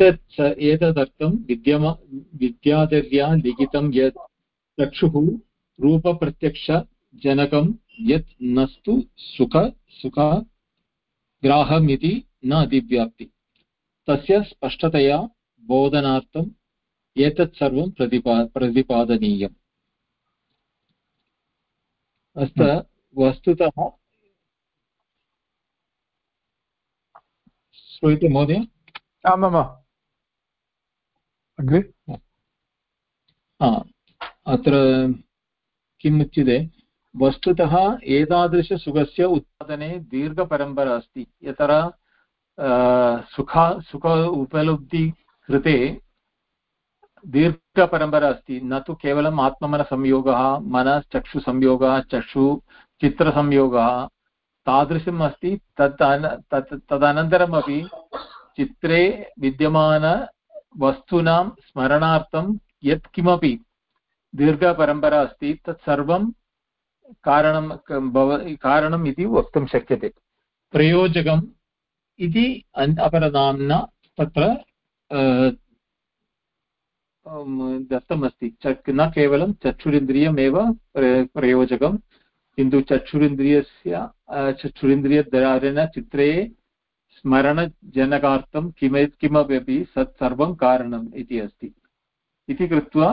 एतत् एतदर्थं विद्यमा विद्याधर्या लिखितं यत् चक्षुः रूपप्रत्यक्षजनकं यत् नस्तु सुख सुख ग्राहम् इति न अधिव्याप्ति। तस्य स्पष्टतया बोधनार्थम् एतत् सर्वं प्रतिपा प्रतिपादनीयम्। अस्त वस्तुतः। श्रूयते महोदय? आमाम्। अग्रे? अत्र किम् उच्यते वस्तुतः एतादृशसुखस्य उत्पादने दीर्घपरम्परा अस्ति। यतः सुख सुख उपलब्धि कृते दीर्घपरम्परा अस्ति। न तु केवलम् आत्मनसंयोगः मनश्चक्षुसंयोगः, चक्षु चित्रसंयोगः तादृशम् अस्ति। तत् तत्, तदनन्तरमपि चित्रे विद्यमानवस्तूनां स्मरणार्थं यत्किमपि दीर्घपरम्परा अस्ति, तत् सर्वं कारणं भव, कारणम् इति वक्तुं शक्यते। प्रयोजकम् इति अपरनाम्ना तत्र दत्तमस्ति। न केवलं चक्षुरिन्द्रियमेव प्रयोजकं किन्तु चक्षुरिन्द्रियस्य चक्षुरिन्द्रियद्वारेण चित्रे स्मरणजनकार्थं किम, किमपि सत् सर्वं कारणम् इति अस्ति। इति कृत्वा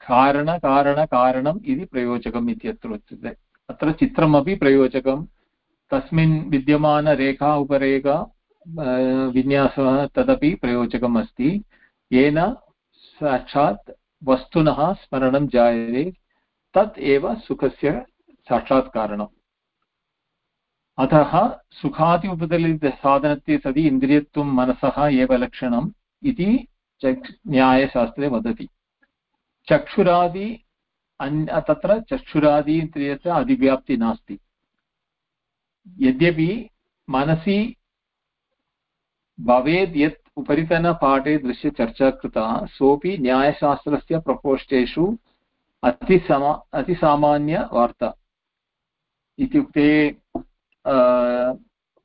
कारणकारणकारणम् इति प्रयोजकम् इत्यत्र उच्यते। अत्र चित्रमपि प्रयोजकं तस्मिन् विद्यमानरेखा उपरेखा विन्यासः तदपि प्रयोजकम् अस्ति। येन साक्षात् वस्तुनः स्मरणं जायते, तत् एव सुखस्य साक्षात् कारणम्। अतः सुखादि उपदलितसाधनत्वे सति इन्द्रियत्वं मनसः एव लक्षणम् इति न्यायशास्त्रे वदति। चक्षुरादि तत्र चक्षुरादि इन्द्रियस्य अधिव्याप्ति नास्ति। यद्यपि मनसि भवेद् यत् उपरितनपाठे दृश्यचर्चा कृता सोऽपि न्यायशास्त्रस्य प्रकोष्ठेषु अतिसमा अतिसामान्यवार्ता इत्युक्ते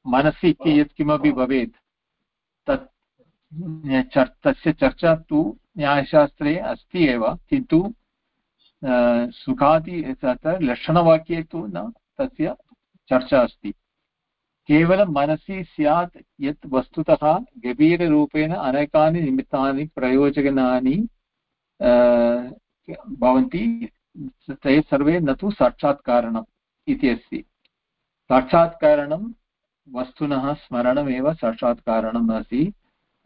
मनसि यत्किमपि भवेत् तत् चर् तस्य चर्चा तु न्यायशास्त्रे अस्ति एव किन्तु सुखादि तत्र लक्षणवाक्ये तु न तस्य चर्चा अस्ति। केवलं मनसि स्यात् यत् वस्तुतः गभीररूपेण अनेकानि निमित्तानि प्रयोजनानि भवन्ति, ते सर्वे न तु साक्षात्कारणम् इति अस्ति। साक्षात्कारणं वस्तुनः स्मरणमेव साक्षात्कारणम् अस्ति।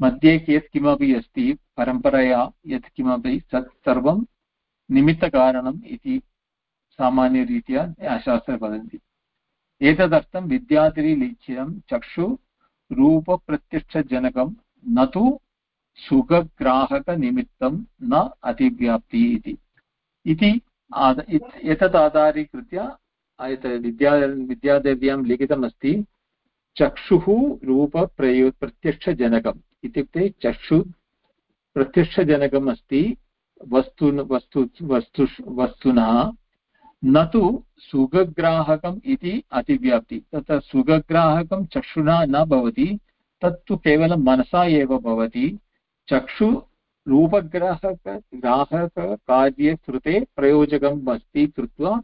मध्ये यत्किमपि अस्ति, परम्परया यत्किमपि तत् सर्वं निमित्तकारणम् इति सामान्यरीत्या शास्त्रे वदन्ति एतदर्थं विद्यातिरिलिख्यं चक्षु रूपप्रत्यक्षजनकं न तु सुखग्राहकनिमित्तं न अतिव्याप्ति इति। एतत् आधारीकृत्य विद्या, विद्यादेव्यां लिखितमस्ति, चक्षुः रूपप्रयो प्रत्यक्षजनकम् इत्युक्ते चक्षु प्रत्यक्षजनकम् अस्ति वस्तु वस्तु वस्तु वस्तुनः न तु सुगग्राहकम् इति अतिव्याप्ति। तत्र सुगग्राहकं चक्षुना न भवति, तत्तु केवलं मनसा एव भवति। चक्षु रूपग्राहक ग्राहककार्ये कृते प्रयोजकम् अस्ति कृत्वा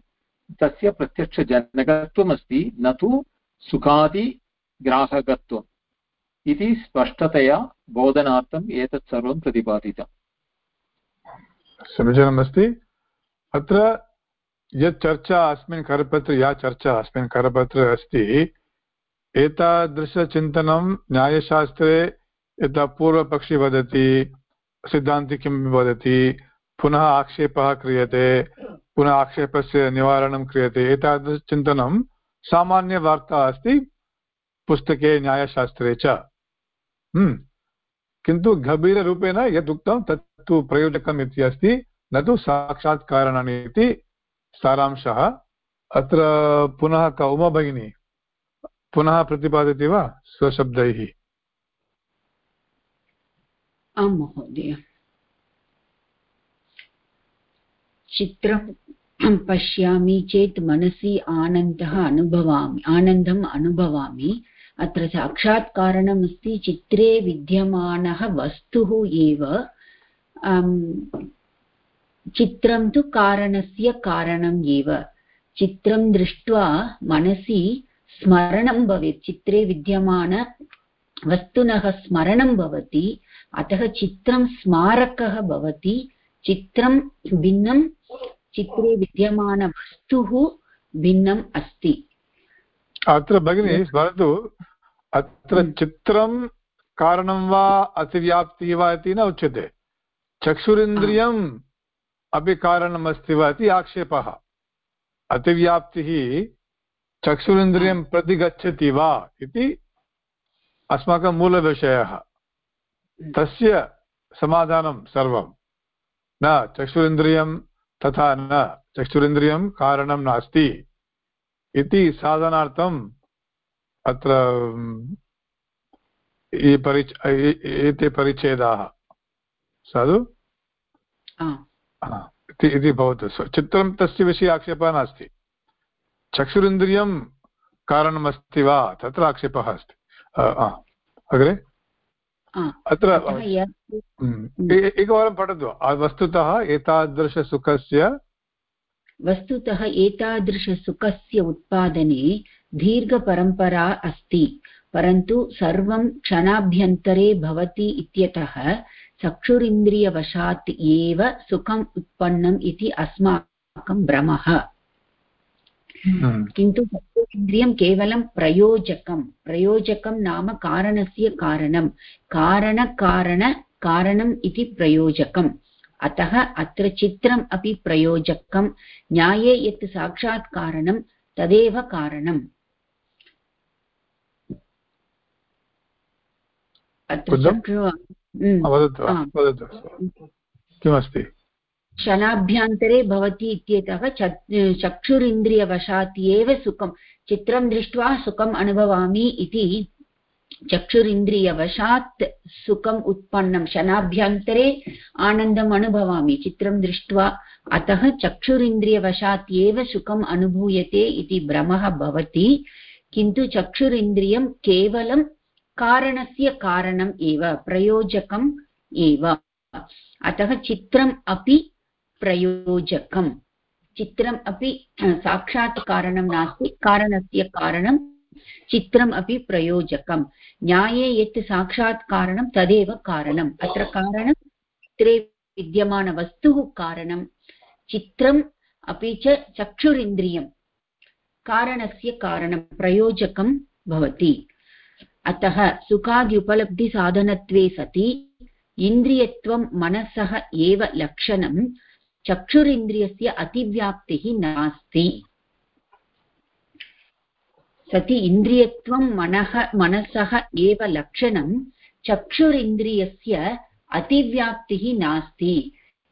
तस्य प्रत्यक्षजनकत्वम् न तु सुखादिग्राहकत्वम् इति स्पष्टतया बोधनार्थम् एतत् सर्वं प्रतिपादितम्। समीचीनमस्ति। अत्र यत् चर्चा अस्मिन् करपत्रे या चर्चा अस्मिन् करपत्रे अस्ति, एतादृशचिन्तनं न्यायशास्त्रे यथा पूर्वपक्षी वदति, सिद्धान्ति किं वदति, पुनः आक्षेपः क्रियते, पुनः आक्षेपस्य निवारणं क्रियते, एतादृशचिन्तनं सामान्यवार्ता अस्ति, पुस्तके, न्यायशास्त्रे च हम्म। किन्तु गभीररूपेण यद् उक्तं तत्तु प्रयोजकम् इति अस्ति, न तु साक्षात् कारणानि इति सारांशः। अत्र पुनः क उमा भगिनी, पुनः प्रतिपादयति वा स्वशब्दैः? आं महोदय। चित्रं पश्यामि चेत् मनसि आनन्दः अनुभवामि, आनन्दम् अनुभवामि। अत्र साक्षात् कारणमस्ति, चित्रे विद्यमानः वस्तुः एव चित्रं तु कारणस्य कारणम् एव। चित्रं दृष्ट्वा मनसि स्मरणं भवेत्। चित्रे विद्यमान वस्तुनः स्मरणं भवति अतः चित्रं स्मारकः भवति। चित्रं भिन्नं चित्रे विद्यमानवस्तुः भिन्नम् अस्ति। अत्र भगिनि स्मरतु अत्र हम्म। चित्रं कारणं वा अतिव्याप्तिः वा इति न उच्यते। चक्षुरिन्द्रियम् अपि कारणमस्ति वा इति आक्षेपः। अतिव्याप्तिः चक्षुरिन्द्रियं प्रति गच्छति वा इति अस्माकं मूलविषयः। तस्य समाधानं सर्वं। न चक्षुरिन्द्रियं तथा न चक्षुरिन्द्रियं कारणं नास्ति इति साधनार्थम् अत्र एते परिच्छेदाः। साधु? इति भवतु। चित्रं तस्य विषये आक्षेपः नास्ति। चक्षुरिन्द्रियं कारणमस्ति वा? तत्र आक्षेपः अस्ति। अग्रे? अत्र एकवारं पठतु। वस्तुतः एतादृशसुखस्य वस्तुतः एतादृशसुखस्य उत्पादने दीर्घपरम्परा अस्ति परन्तु सर्वं क्षणाभ्यन्तरे भवति इत्यतः चक्षुरिन्द्रियवशात् एव सुखम् उत्पन्नम् इति अस्माकं भ्रमः। किन्तु चक्षुरिन्द्रियं केवलं प्रयोजकं प्रयोजकं नाम कारणस्य कारणं कारणकारण कारणम् इति प्रयोजकम्। अतः अत्र चित्रम् अपि प्रयोजकं न्याये यत् साक्षात् कारणं तदेव कारणम्। किमस्ति? क्षणाभ्यन्तरे भवति इत्यतः चक्षुरिन्द्रियवशात् एव सुखं। चित्रं दृष्ट्वा सुखम् अनुभवामि इति। चक्षुरिन्द्रियवशात् सुखम् उत्पन्नं। क्षणाभ्यन्तरे आनन्दम् अनुभवामि। चित्रं दृष्ट्वा अतः चक्षुरिन्द्रियवशात् एव सुखम् अनुभूयते इति भ्रमः भवति। किन्तु चक्षुरिन्द्रियं केवलं कारणस्य कारणम् एव, प्रयोजकम् एव। अतः चित्रम् अपि प्रयोजकम्। चित्रम् अपि साक्षात् कारणं नास्ति, कारणस्य कारणं चित्रम् अपि प्रयोजकं न्याये यत् साक्षात् कारणं तदेव कारणम्। अत्र कारणं चित्रे विद्यमानवस्तुः कारणं, चित्रम् अपि च चक्षुरिन्द्रियं कारणस्य कारणं प्रयोजकं भवति। अतः सुखाद्युपलब्धिसाधनत्वे सति। इन्द्रियत्वं मनसः एव लक्षणं। चक्षुरिन्द्रियस्य अतिव्याप्तिः नास्ति। सति इन्द्रियत्वं मनः, मनसः एव लक्षणं। चक्षुरिन्द्रियस्य अतिव्याप्तिः नास्ति।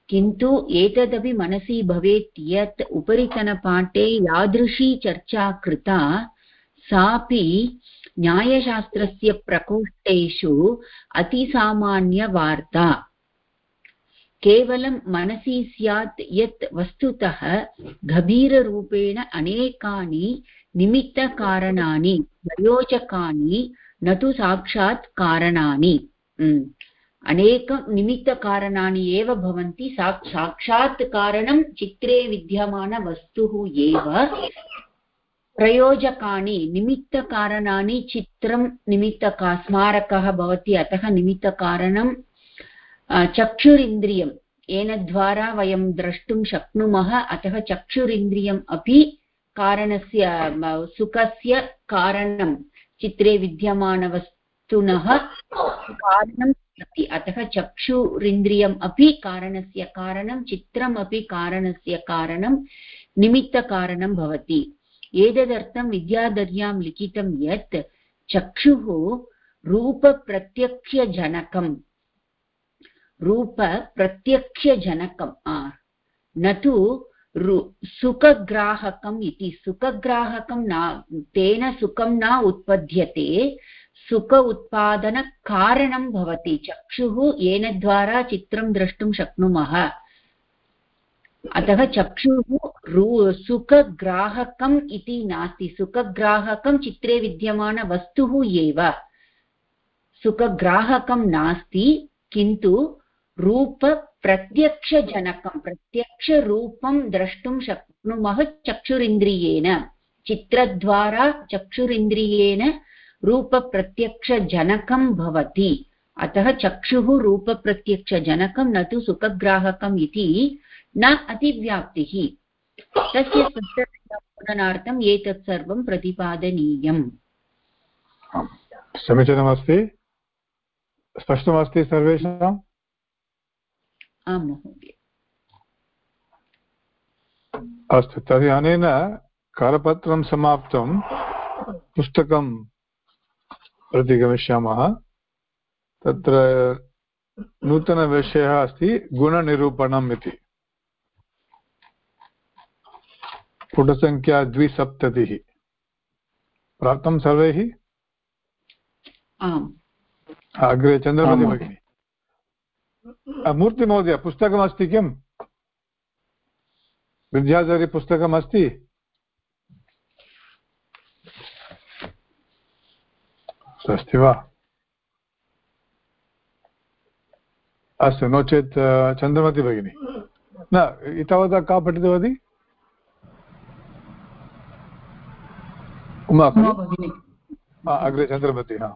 किन्तु एतदपि मनसि भवेत् यत् उपरितनपाठे यादृशी चर्चा कृता। सापि न्यायशास्त्रस्य प्रकोष्ठेषु अतिसामान्यवार्ता। केवलं मनसि स्यात् यत् वस्तुतः गभीररूपेण अनेकानि निमित्तकारणानि प्रयोजकानि न तु साक्षात् कारणानि। अनेकनिमित्तकारणानि एव भवन्ति साक्षात् कारणं चित्रे विद्यमानवस्तुः एव। प्रयोजकानि, निमित्तकारणानि चित्रं निमित्तका, स्मारकः भवति, अतः निमित्तकारणं चक्षुरिन्द्रियं येन द्वारा वयं द्रष्टुं शक्नुमः, अतः चक्षुरिन्द्रियम् अपि कारणस्य सुखस्य कारणं, चित्रे विद्यमानवस्तुनः कारणं अतः चक्षुरिन्द्रियम् अपि कारणस्य कारणं चित्रम् अपि कारणस्य कारणं, निमित्तकारणं भवति। एतदर्थं विद्याधर्यां लिखितं यत् चक्षुः रूपप्रत्यक्षजनकम्। रूपप्रत्यक्षजनकम् न तु सुखग्राहकम् इति। सुखग्राहकं न, तेन सुखं न उत्पद्यते। सुख उत्पादनकारणं भवति। चक्षुः येन द्वारा चित्रं द्रष्टुं शक्नुमः। अतः चक्षुः सुखग्राहकम् इति नास्ति। सुखग्राहकं चित्रे विद्यमानवस्तुः एव। सुखग्राहकं नास्ति, किन्तु रूपप्रत्यक्षजनकं, प्रत्यक्षरूपं द्रष्टुं शक्नुमः चक्षुरिन्द्रियेण। चित्रद्वारा चक्षुरिन्द्रियेण रूपप्रत्यक्षजनकं भवति। अतः चक्षुः रूपप्रत्यक्षजनकं न तु सुखग्राहकम् इति न अतिव्याप्तिः। तस्य स्पष्टतया एतत् सर्वं प्रतिपादनीयम्। समीचीनमस्ति? स्पष्टमस्ति सर्वेषाम्? आं महोदय। अस्तु तर्हि अनेन करपत्रं समाप्तं। पुस्तकं प्रति गमिष्यामः। तत्र नूतनविषयः अस्ति गुणनिरूपणम् इति। पुटसङ्ख्या द्विसप्ततिः। प्राप्तं सर्वैः? आम्। अग्रे चन्द्रमति भगिनि। मूर्तिमहोदय पुस्तकमस्ति किम्? विद्याधरी पुस्तकमस्ति अस्ति वा? अस्तु नो चेत् चन्द्रमति भगिनि। न एतावता का पठितवती? उमा अग्रे चन्द्रमति हा।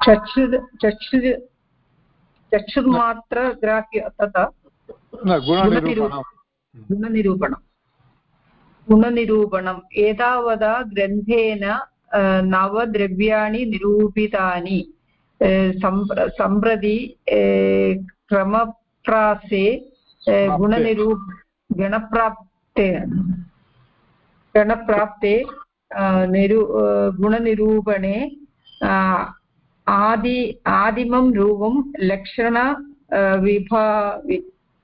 चक्षुर् चक्षुर् चक्षुर्मात्रग्राह्य तथा गुणनिरूपणं गुणनिरूपणं गुणनिरूपणम्। एतावता ग्रन्थेन नवद्रव्याणि निरूपितानि सम्प्रति क्रमप्रासे गुणनिरू गणप्राप्ते। गणप्राप्ते निरू गुणनिरूपणे आदि आदिमं रूपं लक्षण विभा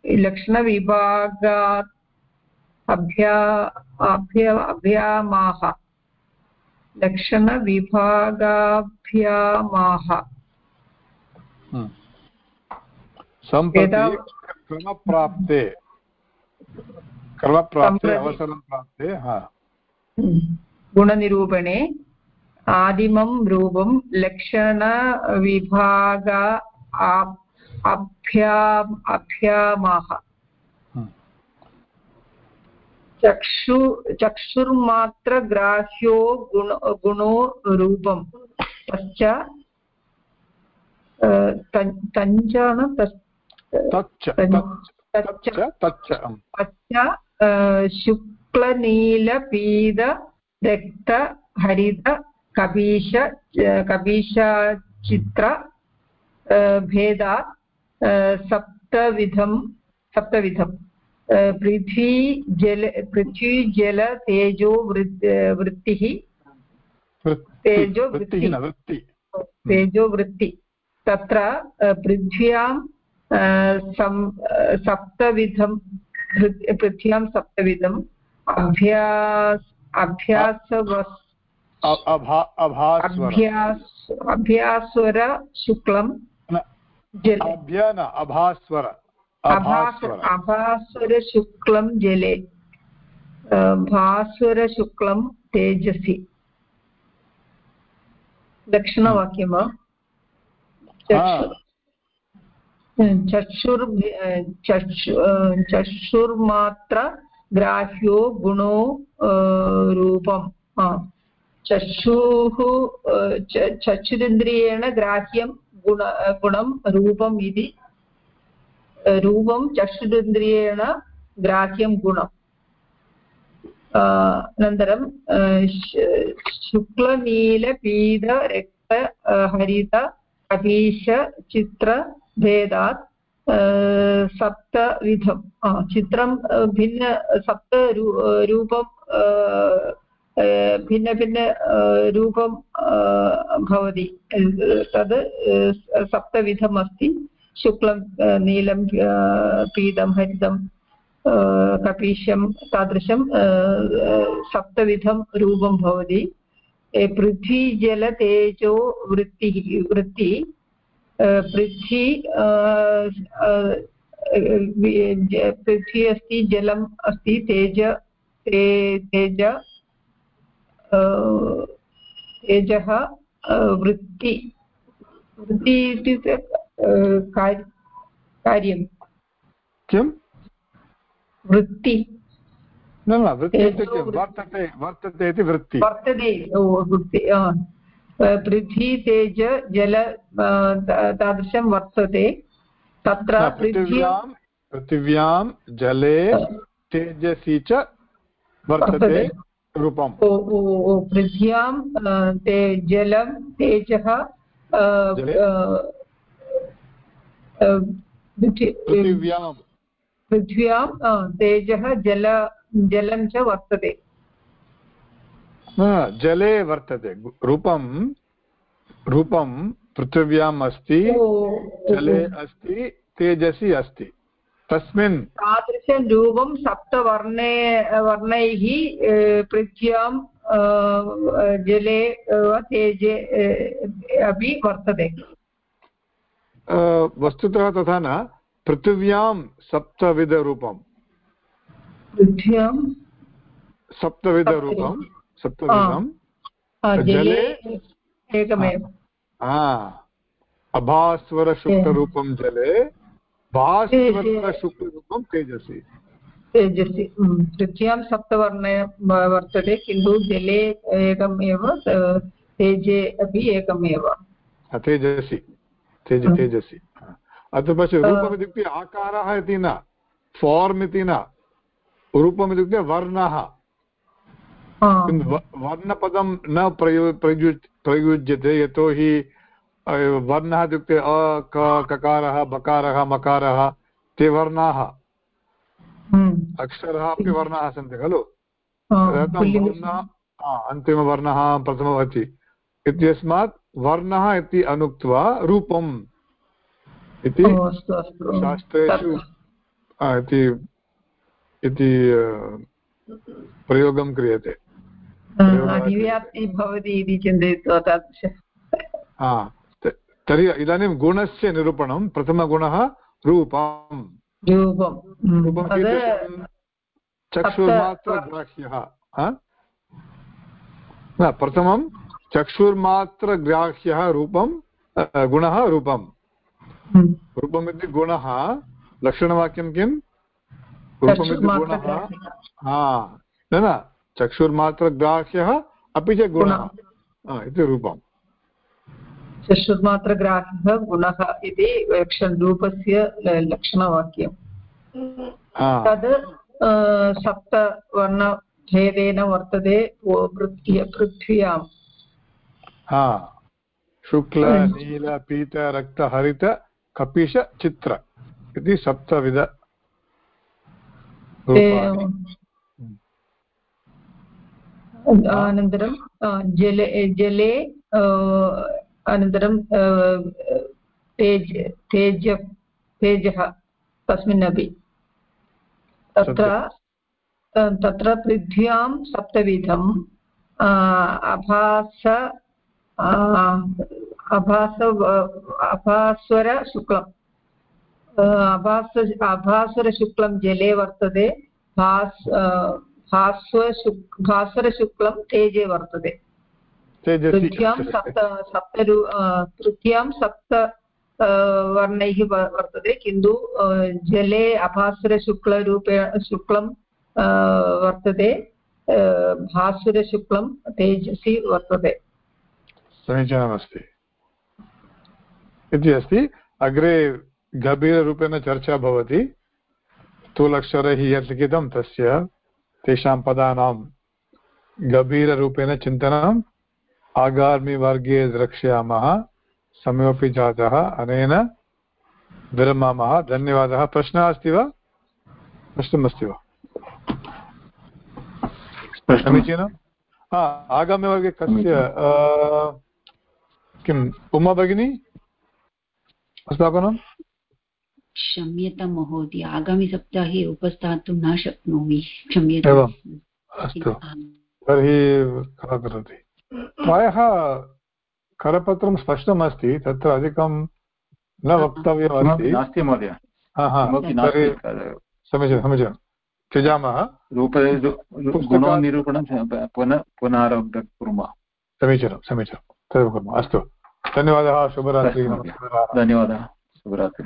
लक्षणविभागात् अभ्या अभ्य अभ्यामाः लक्षणविभागाभ्यामाः। क्रमप्राप्ते क्रमप्राप्ते अवसरं प्राप्ते हा। गुणनिरूपणे आदिमं रूपं लक्षणविभाग अभ्या अभ्यामाः चक्षु चक्षुर्मात्रग्राह्यो गुण गुणो रूपं। तच्च तञ्जान तच्च शुक्लनीलपीद रक्त हरित कबीश कबीशचित्र भेदात् सप्तविधं सप्तविधम् पृथ्वी जल पृथ्वी जल तेजो वृत्तिः। तेजो वृत्तिः तेजो वृत्ति। तत्र पृथ्व्यां सप्तविधं पृथ्व्यां सप्तविधम्। अभ्यास अभ्यासवस् अभ्यास्वर शुक्लं अभास्वर। अभास्वर। अभास्वरशुक्लं जले। तेजसि। दक्षिणवाक्यं वा? चक्षुर्। चक्षुर्मात्र ग्राह्यो गुणो रूपम्। चक्षुः चक्षुरिन्द्रियेण ग्राह्यं गुण, गुणं रूपम् इति। रूपं चक्षुरिन्द्रियेण ग्राह्यं गुणम्। अनन्तरं शुक्लनीलपीतरक्त हरित कपीश चित्रभेदात् सप्तविधं चित्रं भिन्न, सप्त रूपं भिन्नभिन्न रूपं भवति। तद् सप्तविधम् अस्ति शुक्लं नीलं पीतं, हरितं कपीशं, तादृशं सप्तविधं रूपं भवति। पृथ्वीजलतेजो वृत्तिः, वृत्ति पृथ्वी पृथ्वी अस्ति जलम् अस्ति तेज तेज तेजः वृत्ति। वृत्ति इत्युक्ते कार्यं किं वृत्ति। न न वृत्ति इत्युक्ते वर्तते वर्तते इति वृत्ति। वर्तते वृत्ति पृथ्वी तेज जल तादृशं वर्तते। तत्र पृथिव्यां पृथिव्यां जले तेजसि च वर्तते रूपम्। पृथ्व्यां ते जलं तेजः पृथिव्यां। पृथ्व्यां तेजः जल जलं च वर्तते। जले वर्तते। रूपं रूपं पृथिव्याम् अस्ति जले अस्ति तेजसि अस्ति। तस्मिन् तादृशं रूपं सप्तवर्णे वर्णैः पृथ्व्यां जले तेजे अपि वर्तते। वस्तुतः तथा न पृथिव्यां सप्तविधरूपं। पृथ्व्यां सप्तविधरूपं। सप्तविधं जले एकमेव। अभास्वरशुक्लरूपं जले भास्वरशुक्लरूपं तेजसि। तेजसि। पृथ्व्यां सप्तवर्णे वर्तते किन्तु जले एकम् एव तेजे अपि एकमेव। तेजसि। तेज तेजसि। अत्र पश्य रूपम् इत्युक्ते आकारः इति न फार्म् इति न। रूपम् इत्युक्ते वर्णः। वर्णपदं न प्रयु प्रयु प्रयुज्यते यतोहि वर्णः इत्युक्ते अ क ककारः बकारः मकारः ते वर्णाः। अक्षरः अपि वर्णाः सन्ति खलु? तदर्थं अन्तिमवर्णः प्रथमवति इत्यस्मात् वर्णः इति अनुक्त्वा रूपम् इति शास्त्रेषु इति प्रयोगं क्रियते। भवति इति चिन्तयित्वा तादृश। तर्हि इदानीं गुणस्य निरूपणं प्रथमगुणः रूपम्। रूपं चक्षुर्मात्रग्राह्यः न प्रथमं चक्षुर्मात्रग्राह्यः रूपं गुणः रूपम्। रूपम् इति गुणः लक्षणवाक्यं किं रूपमिति गुणः हा न न चक्षुर्मात्रग्राह्यः अपि च गुणः। इति रूपम्। चक्षुर्मात्रग्राह्यः गुणः इति रूपस्य लक्षणवाक्यं तद् सप्तवर्णभेदेन वर्तते पृथ्व्यां शुक्ल नील पीत रक्त हरित कपिश चित्र इति सप्तविध अनन्तरं जले जले अनन्तरं तेज तेज तेजः तस्मिन्नपि तत्र तत्र पृथ्व्यां सप्तविधम् अभास अभास अभास्वरशुक्लम् अभास अभास्वरशुक्लं जले वर्तते भास् भास्वशुक् भास्वरशुक्लं तेजे वर्तते तृतीयां सप्त सप्तरु तृतीयां सप्त वर्णैः वर्तते किन्तु जले अभास्वरशुक्लरूपे शुक्लं वर्तते भास्वरशुक्लं तेजसि वर्तते समीचीनमस्ति इति अस्ति अग्रे गभीररूपेण चर्चा भवति स्थूलक्षरैः यत् लिखितं तस्य तेषां पदानां गभीररूपेण चिन्तनम् आगामिवर्गे द्रक्ष्यामः। समयोपि जातः। अनेन विरमामः। धन्यवादः। प्रश्नः अस्ति वा? प्रश्नमस्ति वा? समीचीनं? हा आगामिवर्गे कस्य किम्? उमा भगिनी? अस्माकं क्षम्यतां महोदय आगामिसप्ताहे उपस्थातुं न शक्नोमि। क्षम्यताम्। अस्तु। तर्हि कः करोति? प्रायः करपत्रं स्पष्टमस्ति तत्र अधिकं न वक्तव्यमस्ति। नास्ति महोदय। हा हा। समीचीनं समीचीनं। त्यजामः। रूप गुणनिरूपणं पुनः पुनरारम्भं कुर्मः समीचीनं समीचीनं। तदेव कुर्मः अस्तु। धन्यवादः शुभरात्रिः धन्यवादः। शुभरात्रिः।